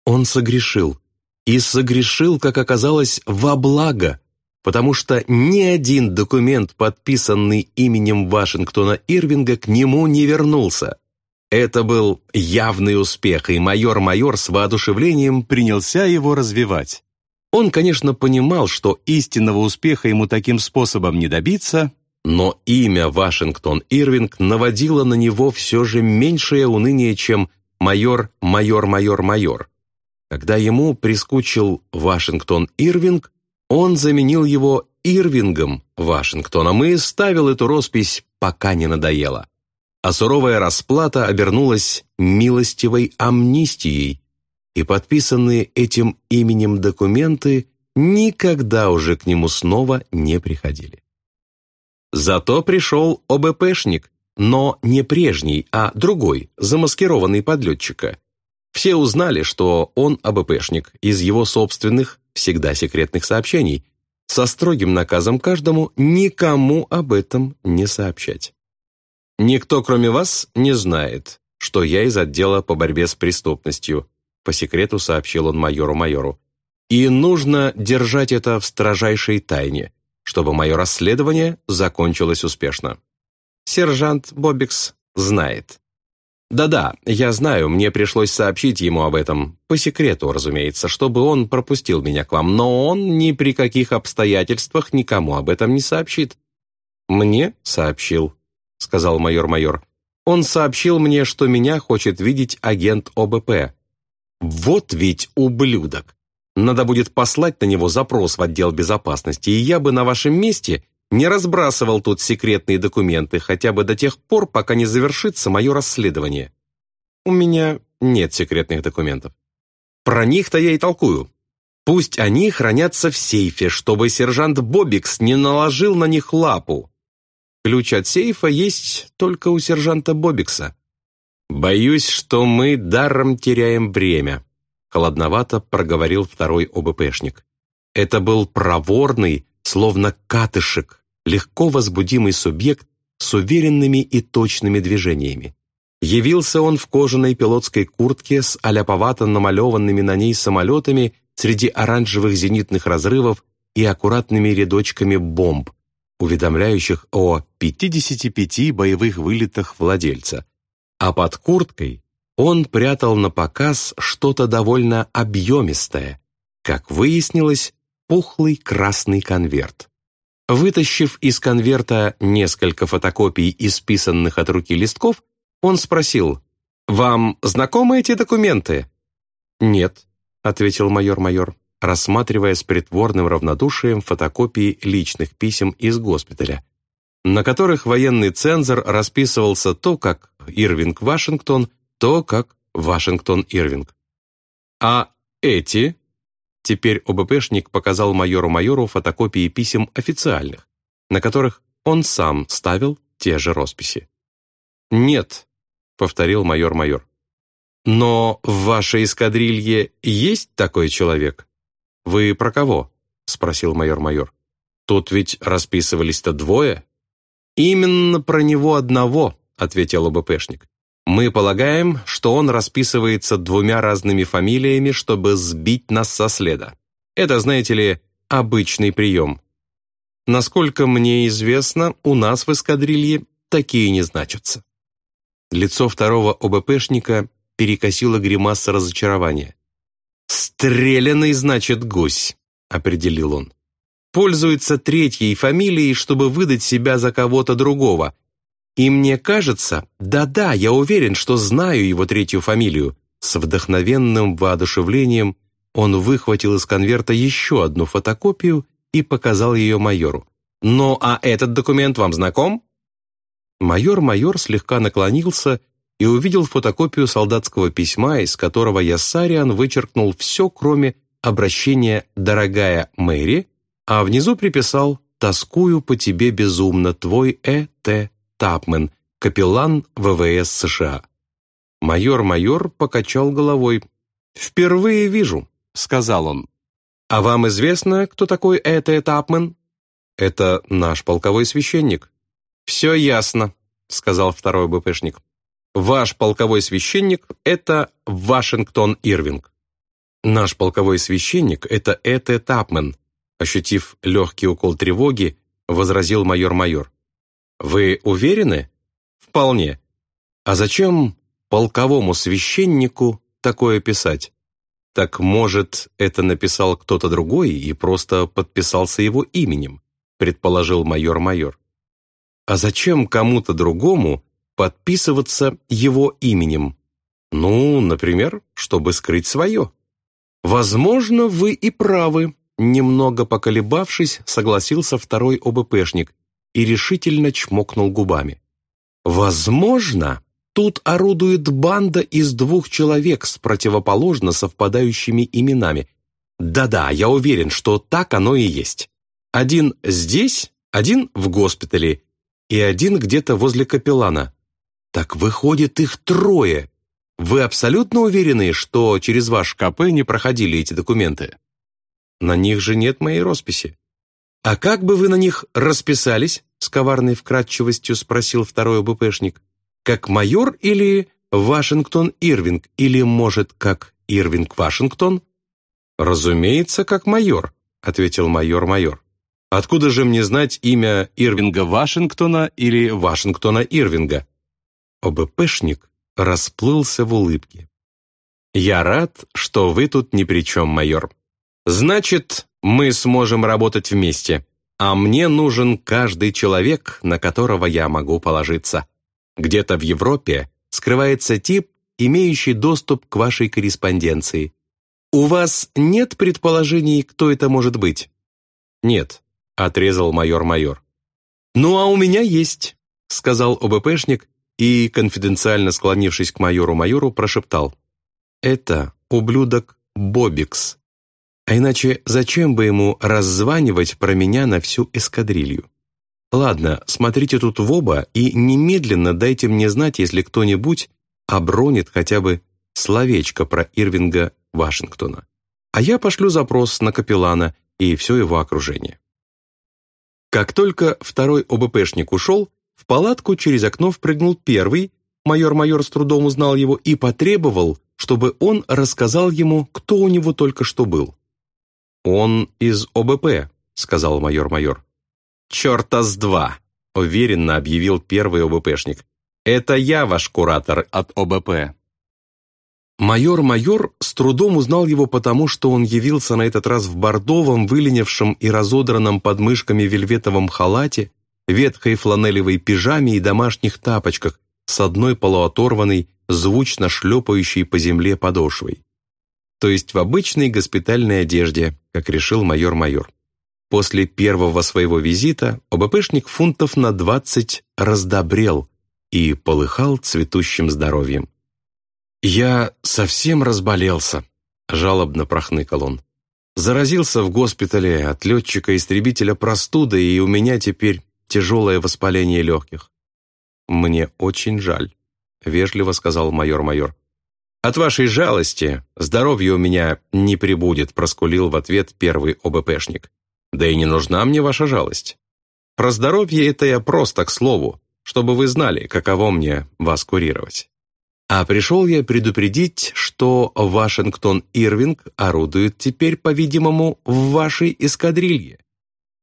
Он согрешил. И согрешил, как оказалось, во благо, потому что ни один документ, подписанный именем Вашингтона Ирвинга, к нему не вернулся. Это был явный успех, и майор-майор с воодушевлением принялся его развивать. Он, конечно, понимал, что истинного успеха ему таким способом не добиться, но имя Вашингтон Ирвинг наводило на него все же меньшее уныние, чем майор-майор-майор-майор. Когда ему прискучил Вашингтон Ирвинг, он заменил его Ирвингом Вашингтоном и ставил эту роспись, пока не надоело. А суровая расплата обернулась милостивой амнистией, и подписанные этим именем документы никогда уже к нему снова не приходили. Зато пришел ОБПшник, но не прежний, а другой, замаскированный подлетчика, все узнали, что он АБПшник из его собственных, всегда секретных сообщений, со строгим наказом каждому никому об этом не сообщать. «Никто, кроме вас, не знает, что я из отдела по борьбе с преступностью», по секрету сообщил он майору-майору. «И нужно держать это в строжайшей тайне, чтобы мое расследование закончилось успешно. Сержант Бобикс знает». «Да-да, я знаю, мне пришлось сообщить ему об этом, по секрету, разумеется, чтобы он пропустил меня к вам, но он ни при каких обстоятельствах никому об этом не сообщит». «Мне сообщил», — сказал майор-майор. «Он сообщил мне, что меня хочет видеть агент ОБП». «Вот ведь ублюдок! Надо будет послать на него запрос в отдел безопасности, и я бы на вашем месте не разбрасывал тут секретные документы хотя бы до тех пор, пока не завершится мое расследование. У меня нет секретных документов. Про них-то я и толкую. Пусть они хранятся в сейфе, чтобы сержант Бобикс не наложил на них лапу. Ключ от сейфа есть только у сержанта Бобикса. Боюсь, что мы даром теряем время, холодновато проговорил второй ОБПшник. Это был проворный, словно катышек, легко возбудимый субъект с уверенными и точными движениями. Явился он в кожаной пилотской куртке с аляповато намалеванными на ней самолетами среди оранжевых зенитных разрывов и аккуратными рядочками бомб, уведомляющих о 55 боевых вылетах владельца. А под курткой он прятал на показ что-то довольно объемистое, как выяснилось, пухлый красный конверт. Вытащив из конверта несколько фотокопий исписанных от руки листков, он спросил, «Вам знакомы эти документы?» «Нет», — ответил майор-майор, рассматривая с притворным равнодушием фотокопии личных писем из госпиталя, на которых военный цензор расписывался то как Ирвинг Вашингтон, то как Вашингтон Ирвинг. «А эти?» Теперь ОБПшник показал майору-майору фотокопии писем официальных, на которых он сам ставил те же росписи. «Нет», — повторил майор-майор. «Но в вашей эскадрилье есть такой человек?» «Вы про кого?» — спросил майор-майор. «Тут ведь расписывались-то двое». «Именно про него одного», — ответил ОБПшник. Мы полагаем, что он расписывается двумя разными фамилиями, чтобы сбить нас со следа. Это, знаете ли, обычный прием. Насколько мне известно, у нас в эскадрилье такие не значатся. Лицо второго ОБПшника перекосило гримаса разочарования. «Стрелянный, значит, гусь», — определил он. «Пользуется третьей фамилией, чтобы выдать себя за кого-то другого, и мне кажется, да-да, я уверен, что знаю его третью фамилию. С вдохновенным воодушевлением он выхватил из конверта еще одну фотокопию и показал ее майору. «Ну, а этот документ вам знаком?» Майор-майор слегка наклонился и увидел фотокопию солдатского письма, из которого Яссариан вычеркнул все, кроме обращения «Дорогая Мэри», а внизу приписал «Тоскую по тебе безумно, твой Э. Тапмен, капеллан ВВС США. Майор-майор покачал головой. «Впервые вижу», — сказал он. «А вам известно, кто такой это Тапмен?» «Это наш полковой священник». «Все ясно», — сказал второй БПшник. «Ваш полковой священник — это Вашингтон Ирвинг». «Наш полковой священник — это Эте Тапмен», ощутив легкий укол тревоги, возразил майор-майор. Вы уверены? Вполне. А зачем полковому священнику такое писать? Так может, это написал кто-то другой и просто подписался его именем, предположил майор-майор. А зачем кому-то другому подписываться его именем? Ну, например, чтобы скрыть свое. Возможно, вы и правы, немного поколебавшись, согласился второй ОБПшник, и решительно чмокнул губами. «Возможно, тут орудует банда из двух человек с противоположно совпадающими именами. Да-да, я уверен, что так оно и есть. Один здесь, один в госпитале и один где-то возле капеллана. Так выходит их трое. Вы абсолютно уверены, что через ваш КП не проходили эти документы? На них же нет моей росписи. «А как бы вы на них расписались?» с коварной вкратчивостью спросил второй ОБПшник. «Как майор или Вашингтон Ирвинг? Или, может, как Ирвинг Вашингтон?» «Разумеется, как майор», — ответил майор-майор. «Откуда же мне знать имя Ирвинга Вашингтона или Вашингтона Ирвинга?» ОБПшник расплылся в улыбке. «Я рад, что вы тут ни при чем, майор. Значит, мы сможем работать вместе, а мне нужен каждый человек, на которого я могу положиться. Где-то в Европе скрывается тип, имеющий доступ к вашей корреспонденции. У вас нет предположений, кто это может быть? Нет, отрезал майор-майор. Ну а у меня есть, сказал ОБПшник и, конфиденциально склонившись к майору-майору, прошептал. Это ублюдок Бобикс. А иначе зачем бы ему раззванивать про меня на всю эскадрилью? Ладно, смотрите тут в оба и немедленно дайте мне знать, если кто-нибудь обронит хотя бы словечко про Ирвинга Вашингтона. А я пошлю запрос на капеллана и все его окружение. Как только второй ОБПшник ушел, в палатку через окно впрыгнул первый, майор-майор с трудом узнал его и потребовал, чтобы он рассказал ему, кто у него только что был. «Он из ОБП», — сказал майор-майор. «Черта с два», — уверенно объявил первый ОБПшник. «Это я ваш куратор от ОБП». Майор-майор с трудом узнал его потому, что он явился на этот раз в бордовом, выленившем и разодранном подмышками вельветовом халате, ветхой фланелевой пижаме и домашних тапочках с одной полуоторванной, звучно шлепающей по земле подошвой. То есть в обычной госпитальной одежде, как решил майор-майор. После первого своего визита ОБПшник фунтов на двадцать раздобрел и полыхал цветущим здоровьем. «Я совсем разболелся», — жалобно прохныкал он. «Заразился в госпитале от летчика-истребителя простудой, и у меня теперь тяжелое воспаление легких». «Мне очень жаль», — вежливо сказал майор-майор. «От вашей жалости здоровье у меня не прибудет», — проскулил в ответ первый ОБПшник. «Да и не нужна мне ваша жалость. Про здоровье это я просто к слову, чтобы вы знали, каково мне вас курировать». А пришел я предупредить, что Вашингтон Ирвинг орудует теперь, по-видимому, в вашей эскадрилье.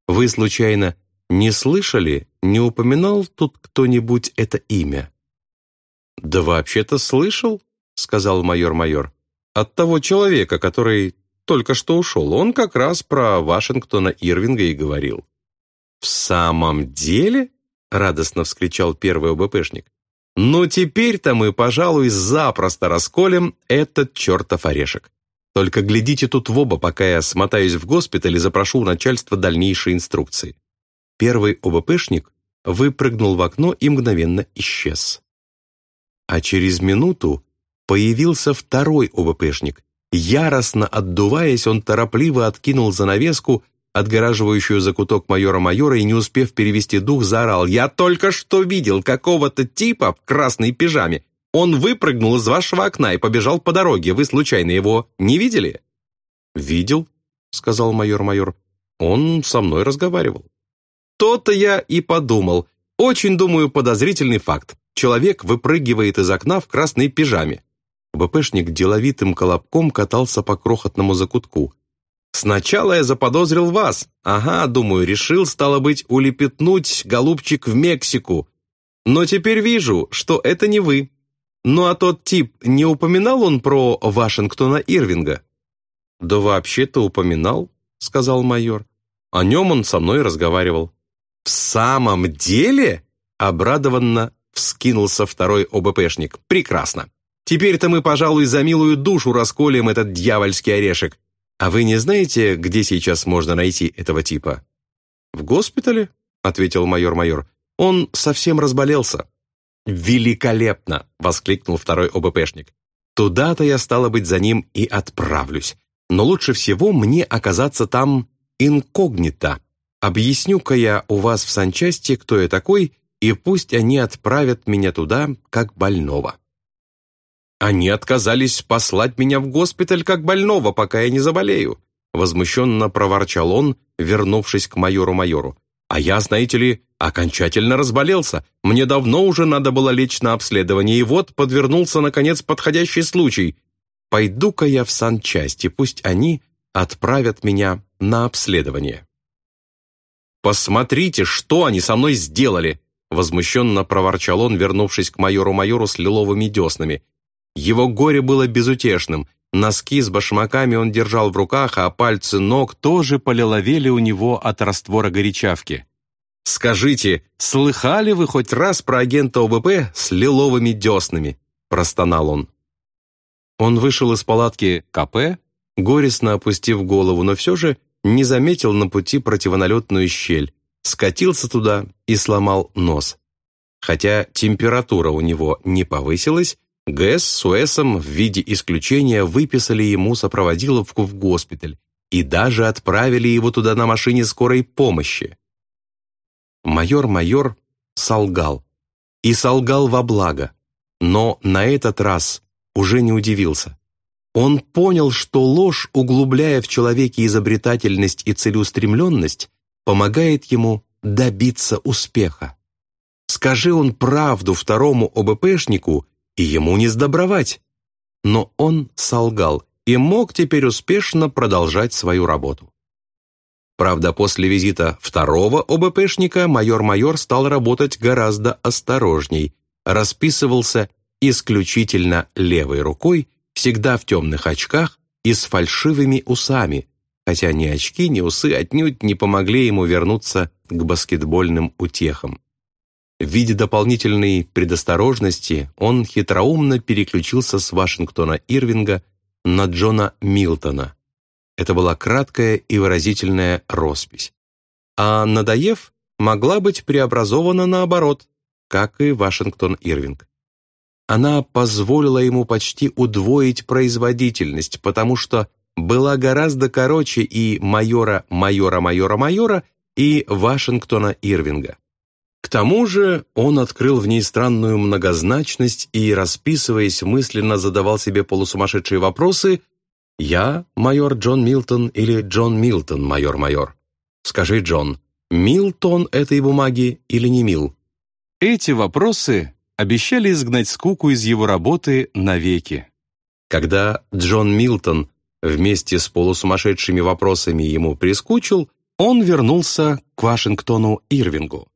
Вы, случайно, не слышали, не упоминал тут кто-нибудь это имя?» «Да вообще-то слышал», — сказал майор-майор. «От того человека, который только что ушел. Он как раз про Вашингтона Ирвинга и говорил». «В самом деле?» — радостно вскричал первый ОБПшник. Но теперь-то мы, пожалуй, запросто расколем этот чертов орешек. Только глядите тут в оба, пока я смотаюсь в госпиталь и запрошу у начальства дальнейшие инструкции». Первый ОБПшник выпрыгнул в окно и мгновенно исчез. А через минуту появился второй ОБПшник. Яростно отдуваясь, он торопливо откинул занавеску отгораживающую закуток майора-майора, и, не успев перевести дух, заорал. «Я только что видел какого-то типа в красной пижаме. Он выпрыгнул из вашего окна и побежал по дороге. Вы, случайно, его не видели?» «Видел», — сказал майор-майор. «Он со мной разговаривал». «То-то я и подумал. Очень, думаю, подозрительный факт. Человек выпрыгивает из окна в красной пижаме». БПшник деловитым колобком катался по крохотному закутку. Сначала я заподозрил вас. Ага, думаю, решил, стало быть, улепетнуть, голубчик, в Мексику. Но теперь вижу, что это не вы. Ну а тот тип, не упоминал он про Вашингтона Ирвинга? Да вообще-то упоминал, сказал майор. О нем он со мной разговаривал. В самом деле? Обрадованно вскинулся второй ОБПшник. Прекрасно. Теперь-то мы, пожалуй, за милую душу расколем этот дьявольский орешек. «А вы не знаете, где сейчас можно найти этого типа?» «В госпитале», — ответил майор-майор. «Он совсем разболелся». «Великолепно!» — воскликнул второй ОБПшник. «Туда-то я, стало быть, за ним и отправлюсь. Но лучше всего мне оказаться там инкогнито. Объясню-ка я у вас в санчасти, кто я такой, и пусть они отправят меня туда, как больного». Они отказались послать меня в госпиталь как больного, пока я не заболею», возмущенно проворчал он, вернувшись к майору-майору. «А я, знаете ли, окончательно разболелся. Мне давно уже надо было лечь на обследование, и вот подвернулся, наконец, подходящий случай. Пойду-ка я в санчасть, и пусть они отправят меня на обследование». «Посмотрите, что они со мной сделали!» Возмущенно проворчал он, вернувшись к майору-майору с лиловыми деснами. Его горе было безутешным. Носки с башмаками он держал в руках, а пальцы ног тоже полиловели у него от раствора горячавки. «Скажите, слыхали вы хоть раз про агента ОБП с лиловыми деснами?» – простонал он. Он вышел из палатки КП, горестно опустив голову, но все же не заметил на пути противоналетную щель, скатился туда и сломал нос. Хотя температура у него не повысилась, ГЭС с УЭСом в виде исключения выписали ему сопроводиловку в госпиталь и даже отправили его туда на машине скорой помощи. Майор-майор солгал. И солгал во благо. Но на этот раз уже не удивился. Он понял, что ложь, углубляя в человеке изобретательность и целеустремленность, помогает ему добиться успеха. Скажи он правду второму ОБПшнику, и ему не сдобровать. Но он солгал и мог теперь успешно продолжать свою работу. Правда, после визита второго ОБПшника майор-майор стал работать гораздо осторожней, расписывался исключительно левой рукой всегда в темных очках и с фальшивыми усами, хотя ни очки, ни усы отнюдь не помогли ему вернуться к баскетбольным утехам. В виде дополнительной предосторожности он хитроумно переключился с Вашингтона Ирвинга на Джона Милтона. Это была краткая и выразительная роспись. А надоев, могла быть преобразована наоборот, как и Вашингтон Ирвинг. Она позволила ему почти удвоить производительность, потому что была гораздо короче и майора, майора, майора, майора, и Вашингтона Ирвинга. К тому же он открыл в ней странную многозначность и, расписываясь, мысленно задавал себе полусумасшедшие вопросы «Я майор Джон Милтон или Джон Милтон, майор-майор? Скажи, Джон, Милтон этой бумаги или не Мил?» Эти вопросы обещали изгнать скуку из его работы навеки. Когда Джон Милтон вместе с полусумасшедшими вопросами ему прискучил, он вернулся к Вашингтону Ирвингу.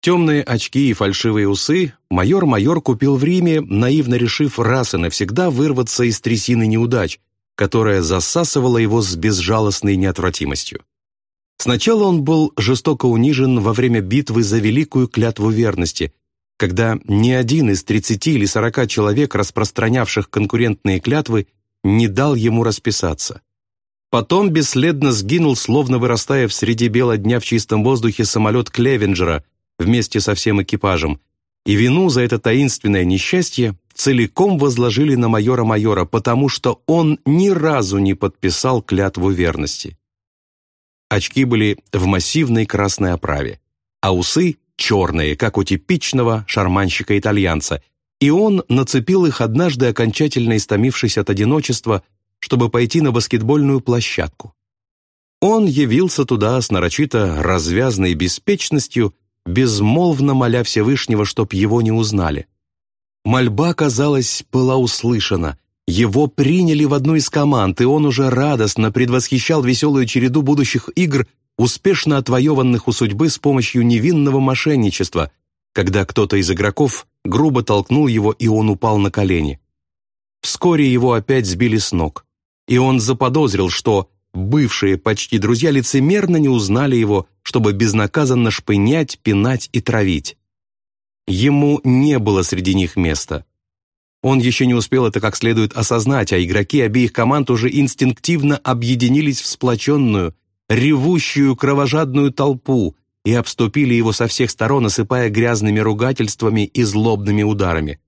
Темные очки и фальшивые усы майор-майор купил в Риме, наивно решив раз и навсегда вырваться из трясины неудач, которая засасывала его с безжалостной неотвратимостью. Сначала он был жестоко унижен во время битвы за великую клятву верности, когда ни один из 30 или 40 человек, распространявших конкурентные клятвы, не дал ему расписаться. Потом бесследно сгинул, словно вырастая в среди бела дня в чистом воздухе самолет Клевенджера вместе со всем экипажем, и вину за это таинственное несчастье целиком возложили на майора-майора, потому что он ни разу не подписал клятву верности. Очки были в массивной красной оправе, а усы черные, как у типичного шарманщика-итальянца, и он нацепил их однажды, окончательно истомившись от одиночества, чтобы пойти на баскетбольную площадку. Он явился туда с нарочито развязной беспечностью, безмолвно моля Всевышнего, чтоб его не узнали. Мольба, казалось, была услышана, его приняли в одну из команд, и он уже радостно предвосхищал веселую череду будущих игр, успешно отвоеванных у судьбы с помощью невинного мошенничества, когда кто-то из игроков грубо толкнул его, и он упал на колени. Вскоре его опять сбили с ног, и он заподозрил, что бывшие почти друзья лицемерно не узнали его, чтобы безнаказанно шпынять, пинать и травить. Ему не было среди них места. Он еще не успел это как следует осознать, а игроки обеих команд уже инстинктивно объединились в сплоченную, ревущую кровожадную толпу и обступили его со всех сторон, осыпая грязными ругательствами и злобными ударами.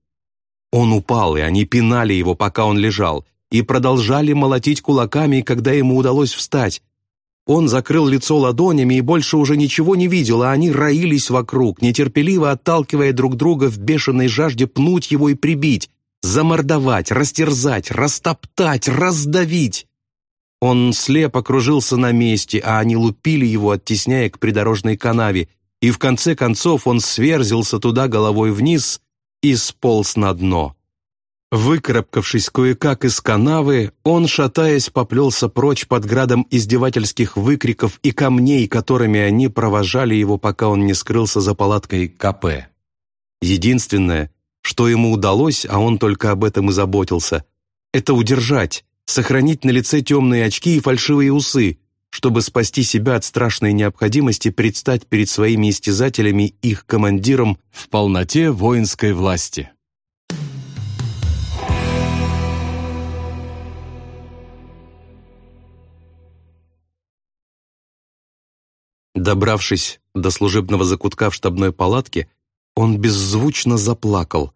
Он упал, и они пинали его, пока он лежал, и продолжали молотить кулаками, когда ему удалось встать. Он закрыл лицо ладонями и больше уже ничего не видел, а они роились вокруг, нетерпеливо отталкивая друг друга в бешеной жажде пнуть его и прибить, замордовать, растерзать, растоптать, раздавить. Он слепо кружился на месте, а они лупили его, оттесняя к придорожной канаве, и в конце концов он сверзился туда головой вниз и сполз на дно. Выкарабкавшись кое-как из канавы, он, шатаясь, поплелся прочь под градом издевательских выкриков и камней, которыми они провожали его, пока он не скрылся за палаткой КП. Единственное, что ему удалось, а он только об этом и заботился, это удержать, сохранить на лице темные очки и фальшивые усы, чтобы спасти себя от страшной необходимости предстать перед своими истязателями их командиром в полноте воинской власти. Добравшись до служебного закутка в штабной палатке, он беззвучно заплакал,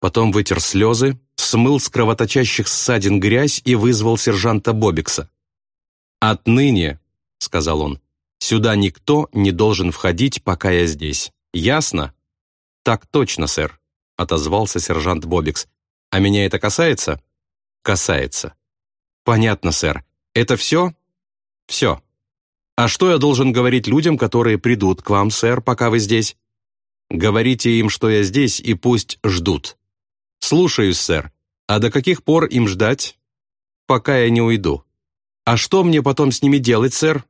Потом вытер слезы, смыл с кровоточащих ссадин грязь и вызвал сержанта Бобикса. «Отныне», — сказал он, — «сюда никто не должен входить, пока я здесь. Ясно?» «Так точно, сэр», — отозвался сержант Бобикс. «А меня это касается?» «Касается». «Понятно, сэр. Это все?» «Все. А что я должен говорить людям, которые придут к вам, сэр, пока вы здесь?» «Говорите им, что я здесь, и пусть ждут». «Слушаюсь, сэр. А до каких пор им ждать?» «Пока я не уйду». «А что мне потом с ними делать, сэр?»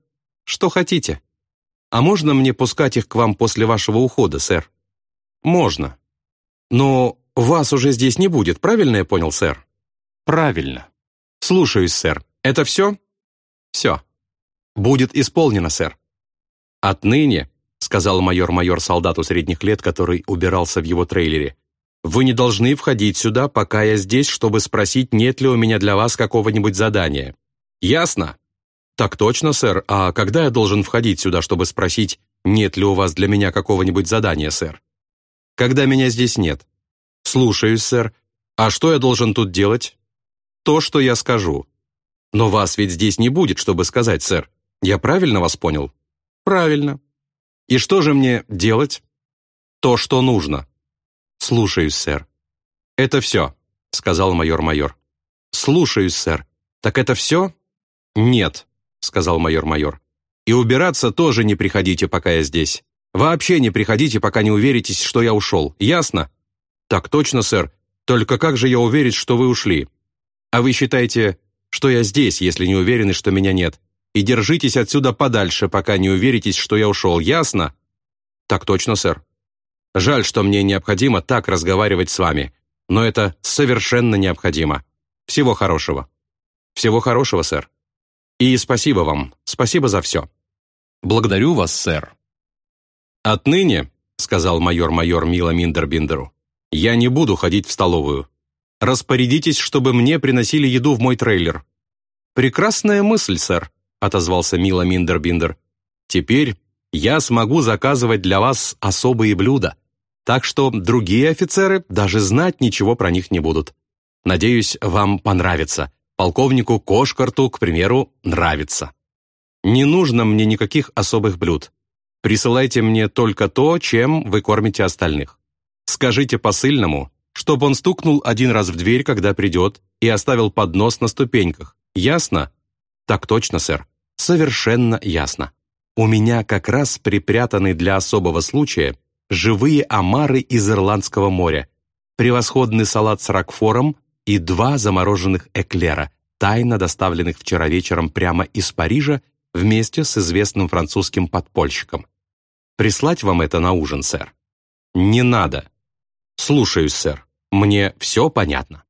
«Что хотите». «А можно мне пускать их к вам после вашего ухода, сэр?» «Можно». «Но вас уже здесь не будет, правильно я понял, сэр?» Правильно. Слушаюсь, сэр. Это все? Все. Будет исполнено, сэр. Отныне, сказал майор-майор солдату средних лет, который убирался в его трейлере, вы не должны входить сюда, пока я здесь, чтобы спросить, нет ли у меня для вас какого-нибудь задания. Ясно? Так точно, сэр. А когда я должен входить сюда, чтобы спросить, нет ли у вас для меня какого-нибудь задания, сэр? Когда меня здесь нет. Слушаюсь, сэр. А что я должен тут делать? То, что я скажу. Но вас ведь здесь не будет, чтобы сказать, сэр. Я правильно вас понял? Правильно. И что же мне делать? То, что нужно. «Слушаюсь, сэр». «Это все», — сказал майор-майор. «Слушаюсь, сэр. Так это все?» «Нет», — сказал майор-майор. «И убираться тоже не приходите, пока я здесь. Вообще не приходите, пока не уверитесь, что я ушел. Ясно?» «Так точно, сэр. Только как же я уверен, что вы ушли? А вы считаете, что я здесь, если не уверены, что меня нет? И держитесь отсюда подальше, пока не уверитесь, что я ушел. Ясно?» «Так точно, сэр». Жаль, что мне необходимо так разговаривать с вами, но это совершенно необходимо. Всего хорошего. Всего хорошего, сэр. И спасибо вам, спасибо за все. Благодарю вас, сэр. Отныне, сказал майор-майор Мила Миндербиндеру, я не буду ходить в столовую. Распорядитесь, чтобы мне приносили еду в мой трейлер. Прекрасная мысль, сэр, отозвался Мила Миндербиндер. Теперь я смогу заказывать для вас особые блюда, так что другие офицеры даже знать ничего про них не будут. Надеюсь, вам понравится. Полковнику Кошкарту, к примеру, нравится. Не нужно мне никаких особых блюд. Присылайте мне только то, чем вы кормите остальных. Скажите посыльному, чтобы он стукнул один раз в дверь, когда придет, и оставил поднос на ступеньках. Ясно? Так точно, сэр. Совершенно ясно. У меня как раз припрятаны для особого случая живые омары из Ирландского моря, превосходный салат с ракфором и два замороженных эклера, тайно доставленных вчера вечером прямо из Парижа вместе с известным французским подпольщиком. Прислать вам это на ужин, сэр? Не надо. Слушаюсь, сэр. Мне все понятно.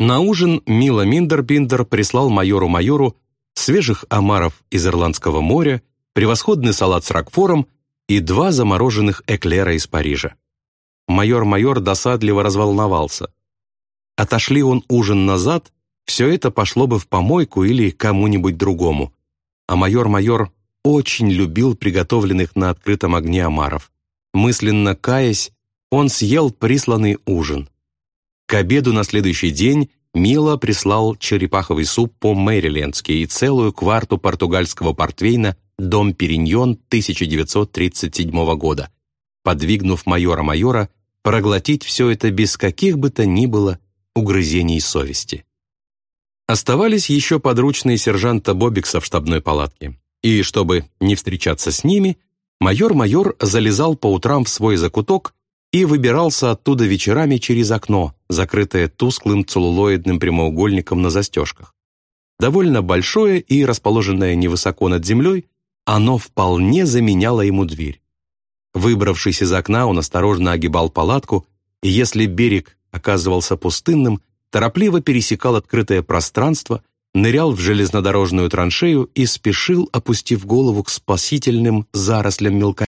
На ужин Мила Миндербиндер прислал майору-майору свежих омаров из Ирландского моря превосходный салат с ракфором и два замороженных эклера из Парижа. Майор-майор досадливо разволновался. Отошли он ужин назад, все это пошло бы в помойку или кому-нибудь другому. А майор-майор очень любил приготовленных на открытом огне омаров. Мысленно каясь, он съел присланный ужин. К обеду на следующий день Мила прислал черепаховый суп по-мэрилендски и целую кварту португальского портвейна Дом Периньон 1937 года, подвигнув майора-майора проглотить все это без каких бы то ни было угрызений совести. Оставались еще подручные сержанта Бобикса в штабной палатке, и, чтобы не встречаться с ними, майор-майор залезал по утрам в свой закуток и выбирался оттуда вечерами через окно, закрытое тусклым целлулоидным прямоугольником на застежках. Довольно большое и расположенное невысоко над землей, оно вполне заменяло ему дверь. Выбравшись из окна, он осторожно огибал палатку, и если берег оказывался пустынным, торопливо пересекал открытое пространство, нырял в железнодорожную траншею и спешил, опустив голову к спасительным зарослям мелка.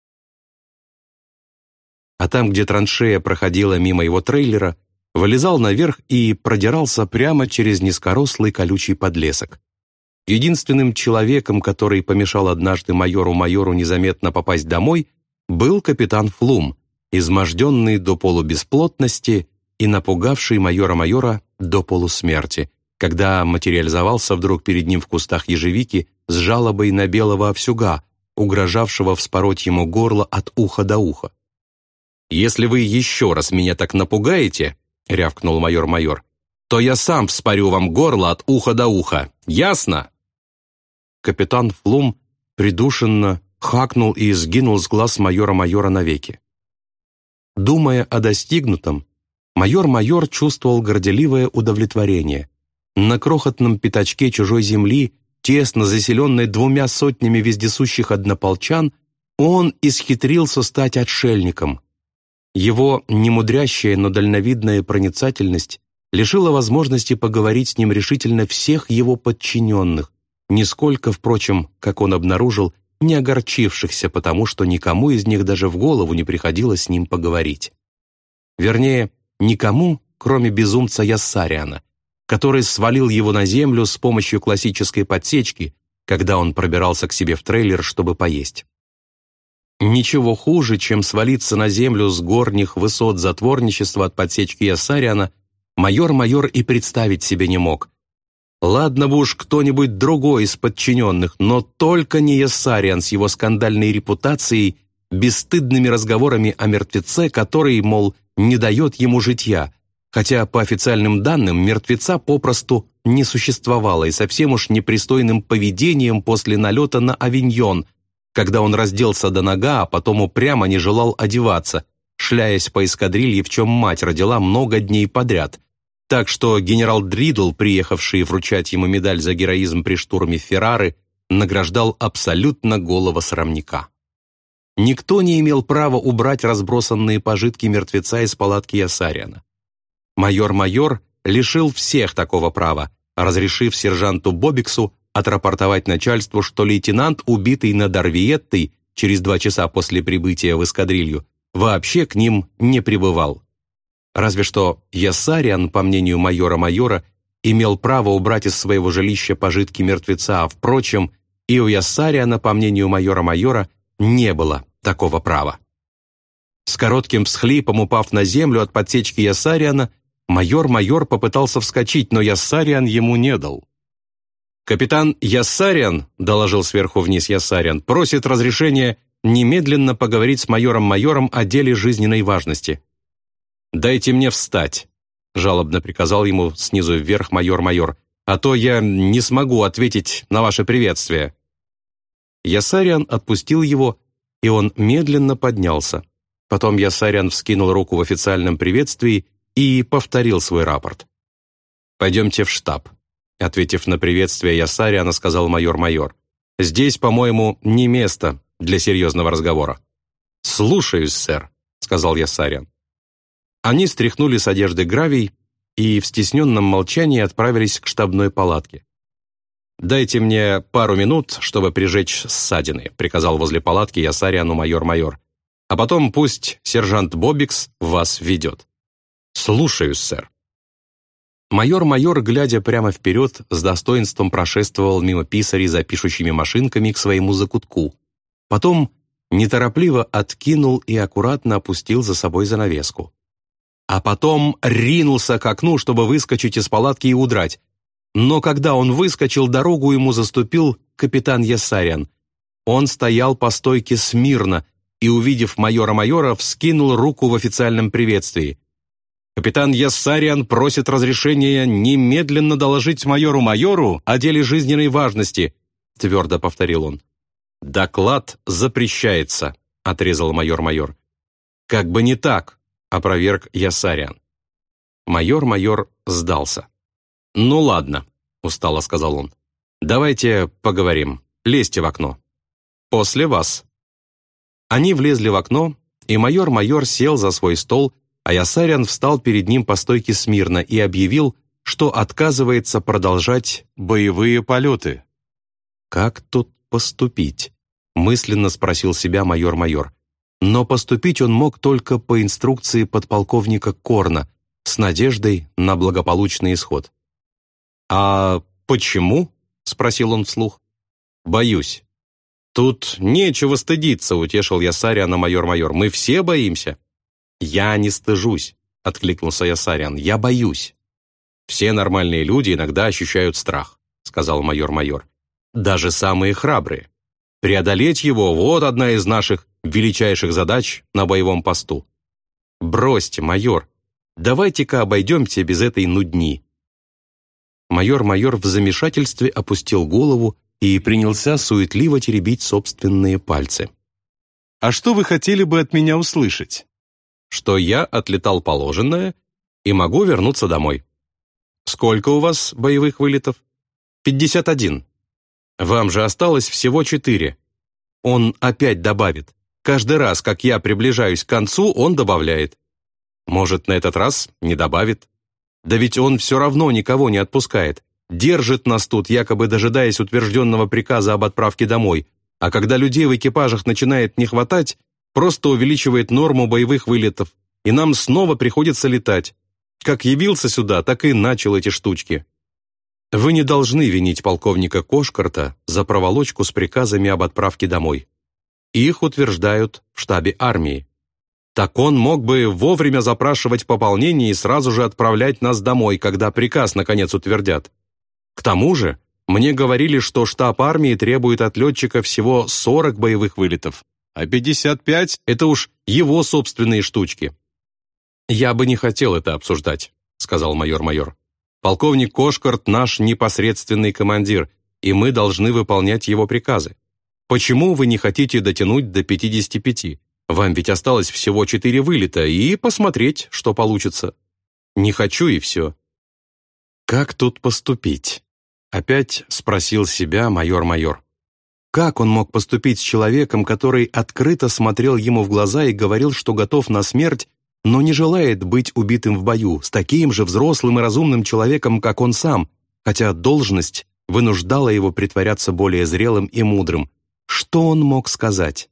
А там, где траншея проходила мимо его трейлера, вылезал наверх и продирался прямо через низкорослый колючий подлесок. Единственным человеком, который помешал однажды майору-майору незаметно попасть домой, был капитан Флум, изможденный до полубесплотности и напугавший майора-майора до полусмерти, когда материализовался вдруг перед ним в кустах ежевики с жалобой на белого овсюга, угрожавшего вспороть ему горло от уха до уха. «Если вы еще раз меня так напугаете», — рявкнул майор-майор, «то я сам вспорю вам горло от уха до уха. Ясно?» капитан Флум придушенно хакнул и сгинул с глаз майора-майора навеки. Думая о достигнутом, майор-майор чувствовал горделивое удовлетворение. На крохотном пятачке чужой земли, тесно заселенной двумя сотнями вездесущих однополчан, он исхитрился стать отшельником. Его немудрящая, но дальновидная проницательность лишило возможности поговорить с ним решительно всех его подчиненных, нисколько, впрочем, как он обнаружил, не огорчившихся, потому что никому из них даже в голову не приходилось с ним поговорить. Вернее, никому, кроме безумца Яссариана, который свалил его на землю с помощью классической подсечки, когда он пробирался к себе в трейлер, чтобы поесть. Ничего хуже, чем свалиться на землю с горних высот затворничества от подсечки Яссариана, майор-майор и представить себе не мог. Ладно бы уж кто-нибудь другой из подчиненных, но только не Яссариан с его скандальной репутацией, бесстыдными разговорами о мертвеце, который, мол, не дает ему житья, хотя по официальным данным мертвеца попросту не существовало и совсем уж непристойным поведением после налета на авиньон, когда он разделся до нога, а потом упрямо не желал одеваться, шляясь по эскадрилье, в чем мать родила много дней подряд. Так что генерал Дридл, приехавший вручать ему медаль за героизм при штурме Феррары, награждал абсолютно голого срамника. Никто не имел права убрать разбросанные пожитки мертвеца из палатки Ясариана. Майор-майор лишил всех такого права, разрешив сержанту Бобиксу отрапортовать начальству, что лейтенант, убитый над Арвиеттой через два часа после прибытия в эскадрилью, вообще к ним не прибывал. Разве что Ясариан, по мнению майора-майора, имел право убрать из своего жилища пожитки мертвеца, а, впрочем, и у Ясариана, по мнению майора-майора, не было такого права. С коротким всхлипом упав на землю от подсечки Ясариана, майор-майор попытался вскочить, но Ясариан ему не дал. «Капитан Ясариан», — доложил сверху вниз Ясариан, «просит разрешения немедленно поговорить с майором-майором о деле жизненной важности». «Дайте мне встать», — жалобно приказал ему снизу вверх майор-майор, «а то я не смогу ответить на ваше приветствие». Ясариан отпустил его, и он медленно поднялся. Потом Ясариан вскинул руку в официальном приветствии и повторил свой рапорт. «Пойдемте в штаб», — ответив на приветствие Ясариана, сказал майор-майор. «Здесь, по-моему, не место для серьезного разговора». «Слушаюсь, сэр», — сказал Ясариан. Они стряхнули с одежды гравий и в стесненном молчании отправились к штабной палатке. «Дайте мне пару минут, чтобы прижечь ссадины», приказал возле палатки Ясариану майор-майор. «А потом пусть сержант Бобикс вас ведет». «Слушаюсь, сэр». Майор-майор, глядя прямо вперед, с достоинством прошествовал мимо писарей за пишущими машинками к своему закутку. Потом неторопливо откинул и аккуратно опустил за собой занавеску. А потом ринулся к окну, чтобы выскочить из палатки и удрать. Но когда он выскочил, дорогу ему заступил капитан Ясарян. Он стоял по стойке смирно и, увидев майора-майора, вскинул руку в официальном приветствии. «Капитан Яссариан просит разрешения немедленно доложить майору-майору о деле жизненной важности», твердо повторил он. «Доклад запрещается», — отрезал майор-майор. «Как бы не так», — опроверг Ясариан. Майор-майор сдался. «Ну ладно», — устало сказал он. «Давайте поговорим. Лезьте в окно». «После вас». Они влезли в окно, и майор-майор сел за свой стол, а Ясарян встал перед ним по стойке смирно и объявил, что отказывается продолжать боевые полеты. «Как тут поступить?» — мысленно спросил себя майор-майор. Но поступить он мог только по инструкции подполковника Корна с надеждой на благополучный исход. «А почему?» — спросил он вслух. «Боюсь». «Тут нечего стыдиться», — утешил я Сариана майор-майор. «Мы все боимся». «Я не стыжусь», — откликнулся я Сариан. «Я боюсь». «Все нормальные люди иногда ощущают страх», — сказал майор-майор. «Даже самые храбрые. Преодолеть его — вот одна из наших величайших задач на боевом посту». «Бросьте, майор, давайте-ка обойдемте без этой нудни», Майор-майор в замешательстве опустил голову и принялся суетливо теребить собственные пальцы. «А что вы хотели бы от меня услышать?» «Что я отлетал положенное и могу вернуться домой». «Сколько у вас боевых вылетов?» «Пятьдесят один». «Вам же осталось всего четыре». Он опять добавит. Каждый раз, как я приближаюсь к концу, он добавляет. Может, на этот раз не добавит. Да ведь он все равно никого не отпускает. Держит нас тут, якобы дожидаясь утвержденного приказа об отправке домой, а когда людей в экипажах начинает не хватать, просто увеличивает норму боевых вылетов, и нам снова приходится летать. Как явился сюда, так и начал эти штучки. Вы не должны винить полковника Кошкарта за проволочку с приказами об отправке домой. Их утверждают в штабе армии. Так он мог бы вовремя запрашивать пополнение и сразу же отправлять нас домой, когда приказ наконец утвердят. К тому же, мне говорили, что штаб армии требует от летчика всего 40 боевых вылетов, а 55 — это уж его собственные штучки. «Я бы не хотел это обсуждать», — сказал майор-майор. «Полковник Кошкарт наш непосредственный командир, и мы должны выполнять его приказы. Почему вы не хотите дотянуть до 55? Вам ведь осталось всего четыре вылета, и посмотреть, что получится. Не хочу, и все». «Как тут поступить?» Опять спросил себя майор-майор. Как он мог поступить с человеком, который открыто смотрел ему в глаза и говорил, что готов на смерть, но не желает быть убитым в бою с таким же взрослым и разумным человеком, как он сам, хотя должность вынуждала его притворяться более зрелым и мудрым. Что он мог сказать?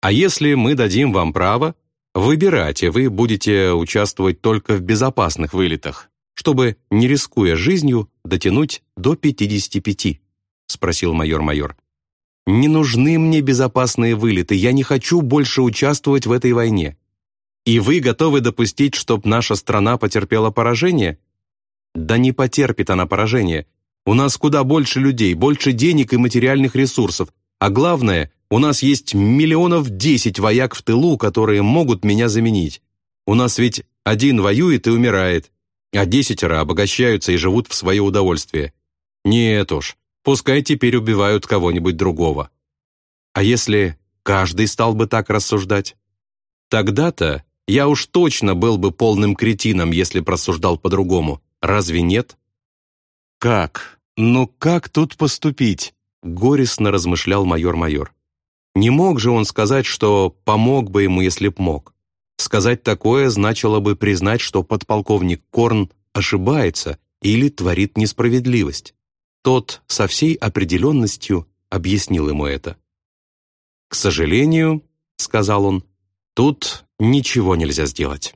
А если мы дадим вам право, выбирайте, вы будете участвовать только в безопасных вылетах, чтобы, не рискуя жизнью, дотянуть до 55, спросил майор-майор. Не нужны мне безопасные вылеты, я не хочу больше участвовать в этой войне. И вы готовы допустить, чтобы наша страна потерпела поражение? Да не потерпит она поражение. У нас куда больше людей, больше денег и материальных ресурсов. А главное, у нас есть миллионов десять вояк в тылу, которые могут меня заменить. У нас ведь один воюет и умирает, а десятеро обогащаются и живут в свое удовольствие. Нет уж, пускай теперь убивают кого-нибудь другого. А если каждый стал бы так рассуждать? Тогда-то я уж точно был бы полным кретином, если просуждал по-другому. Разве нет? Как? Ну как тут поступить? Горестно размышлял майор-майор. Не мог же он сказать, что помог бы ему, если б мог. Сказать такое значило бы признать, что подполковник Корн ошибается или творит несправедливость. Тот со всей определенностью объяснил ему это. «К сожалению», — сказал он, — «тут ничего нельзя сделать.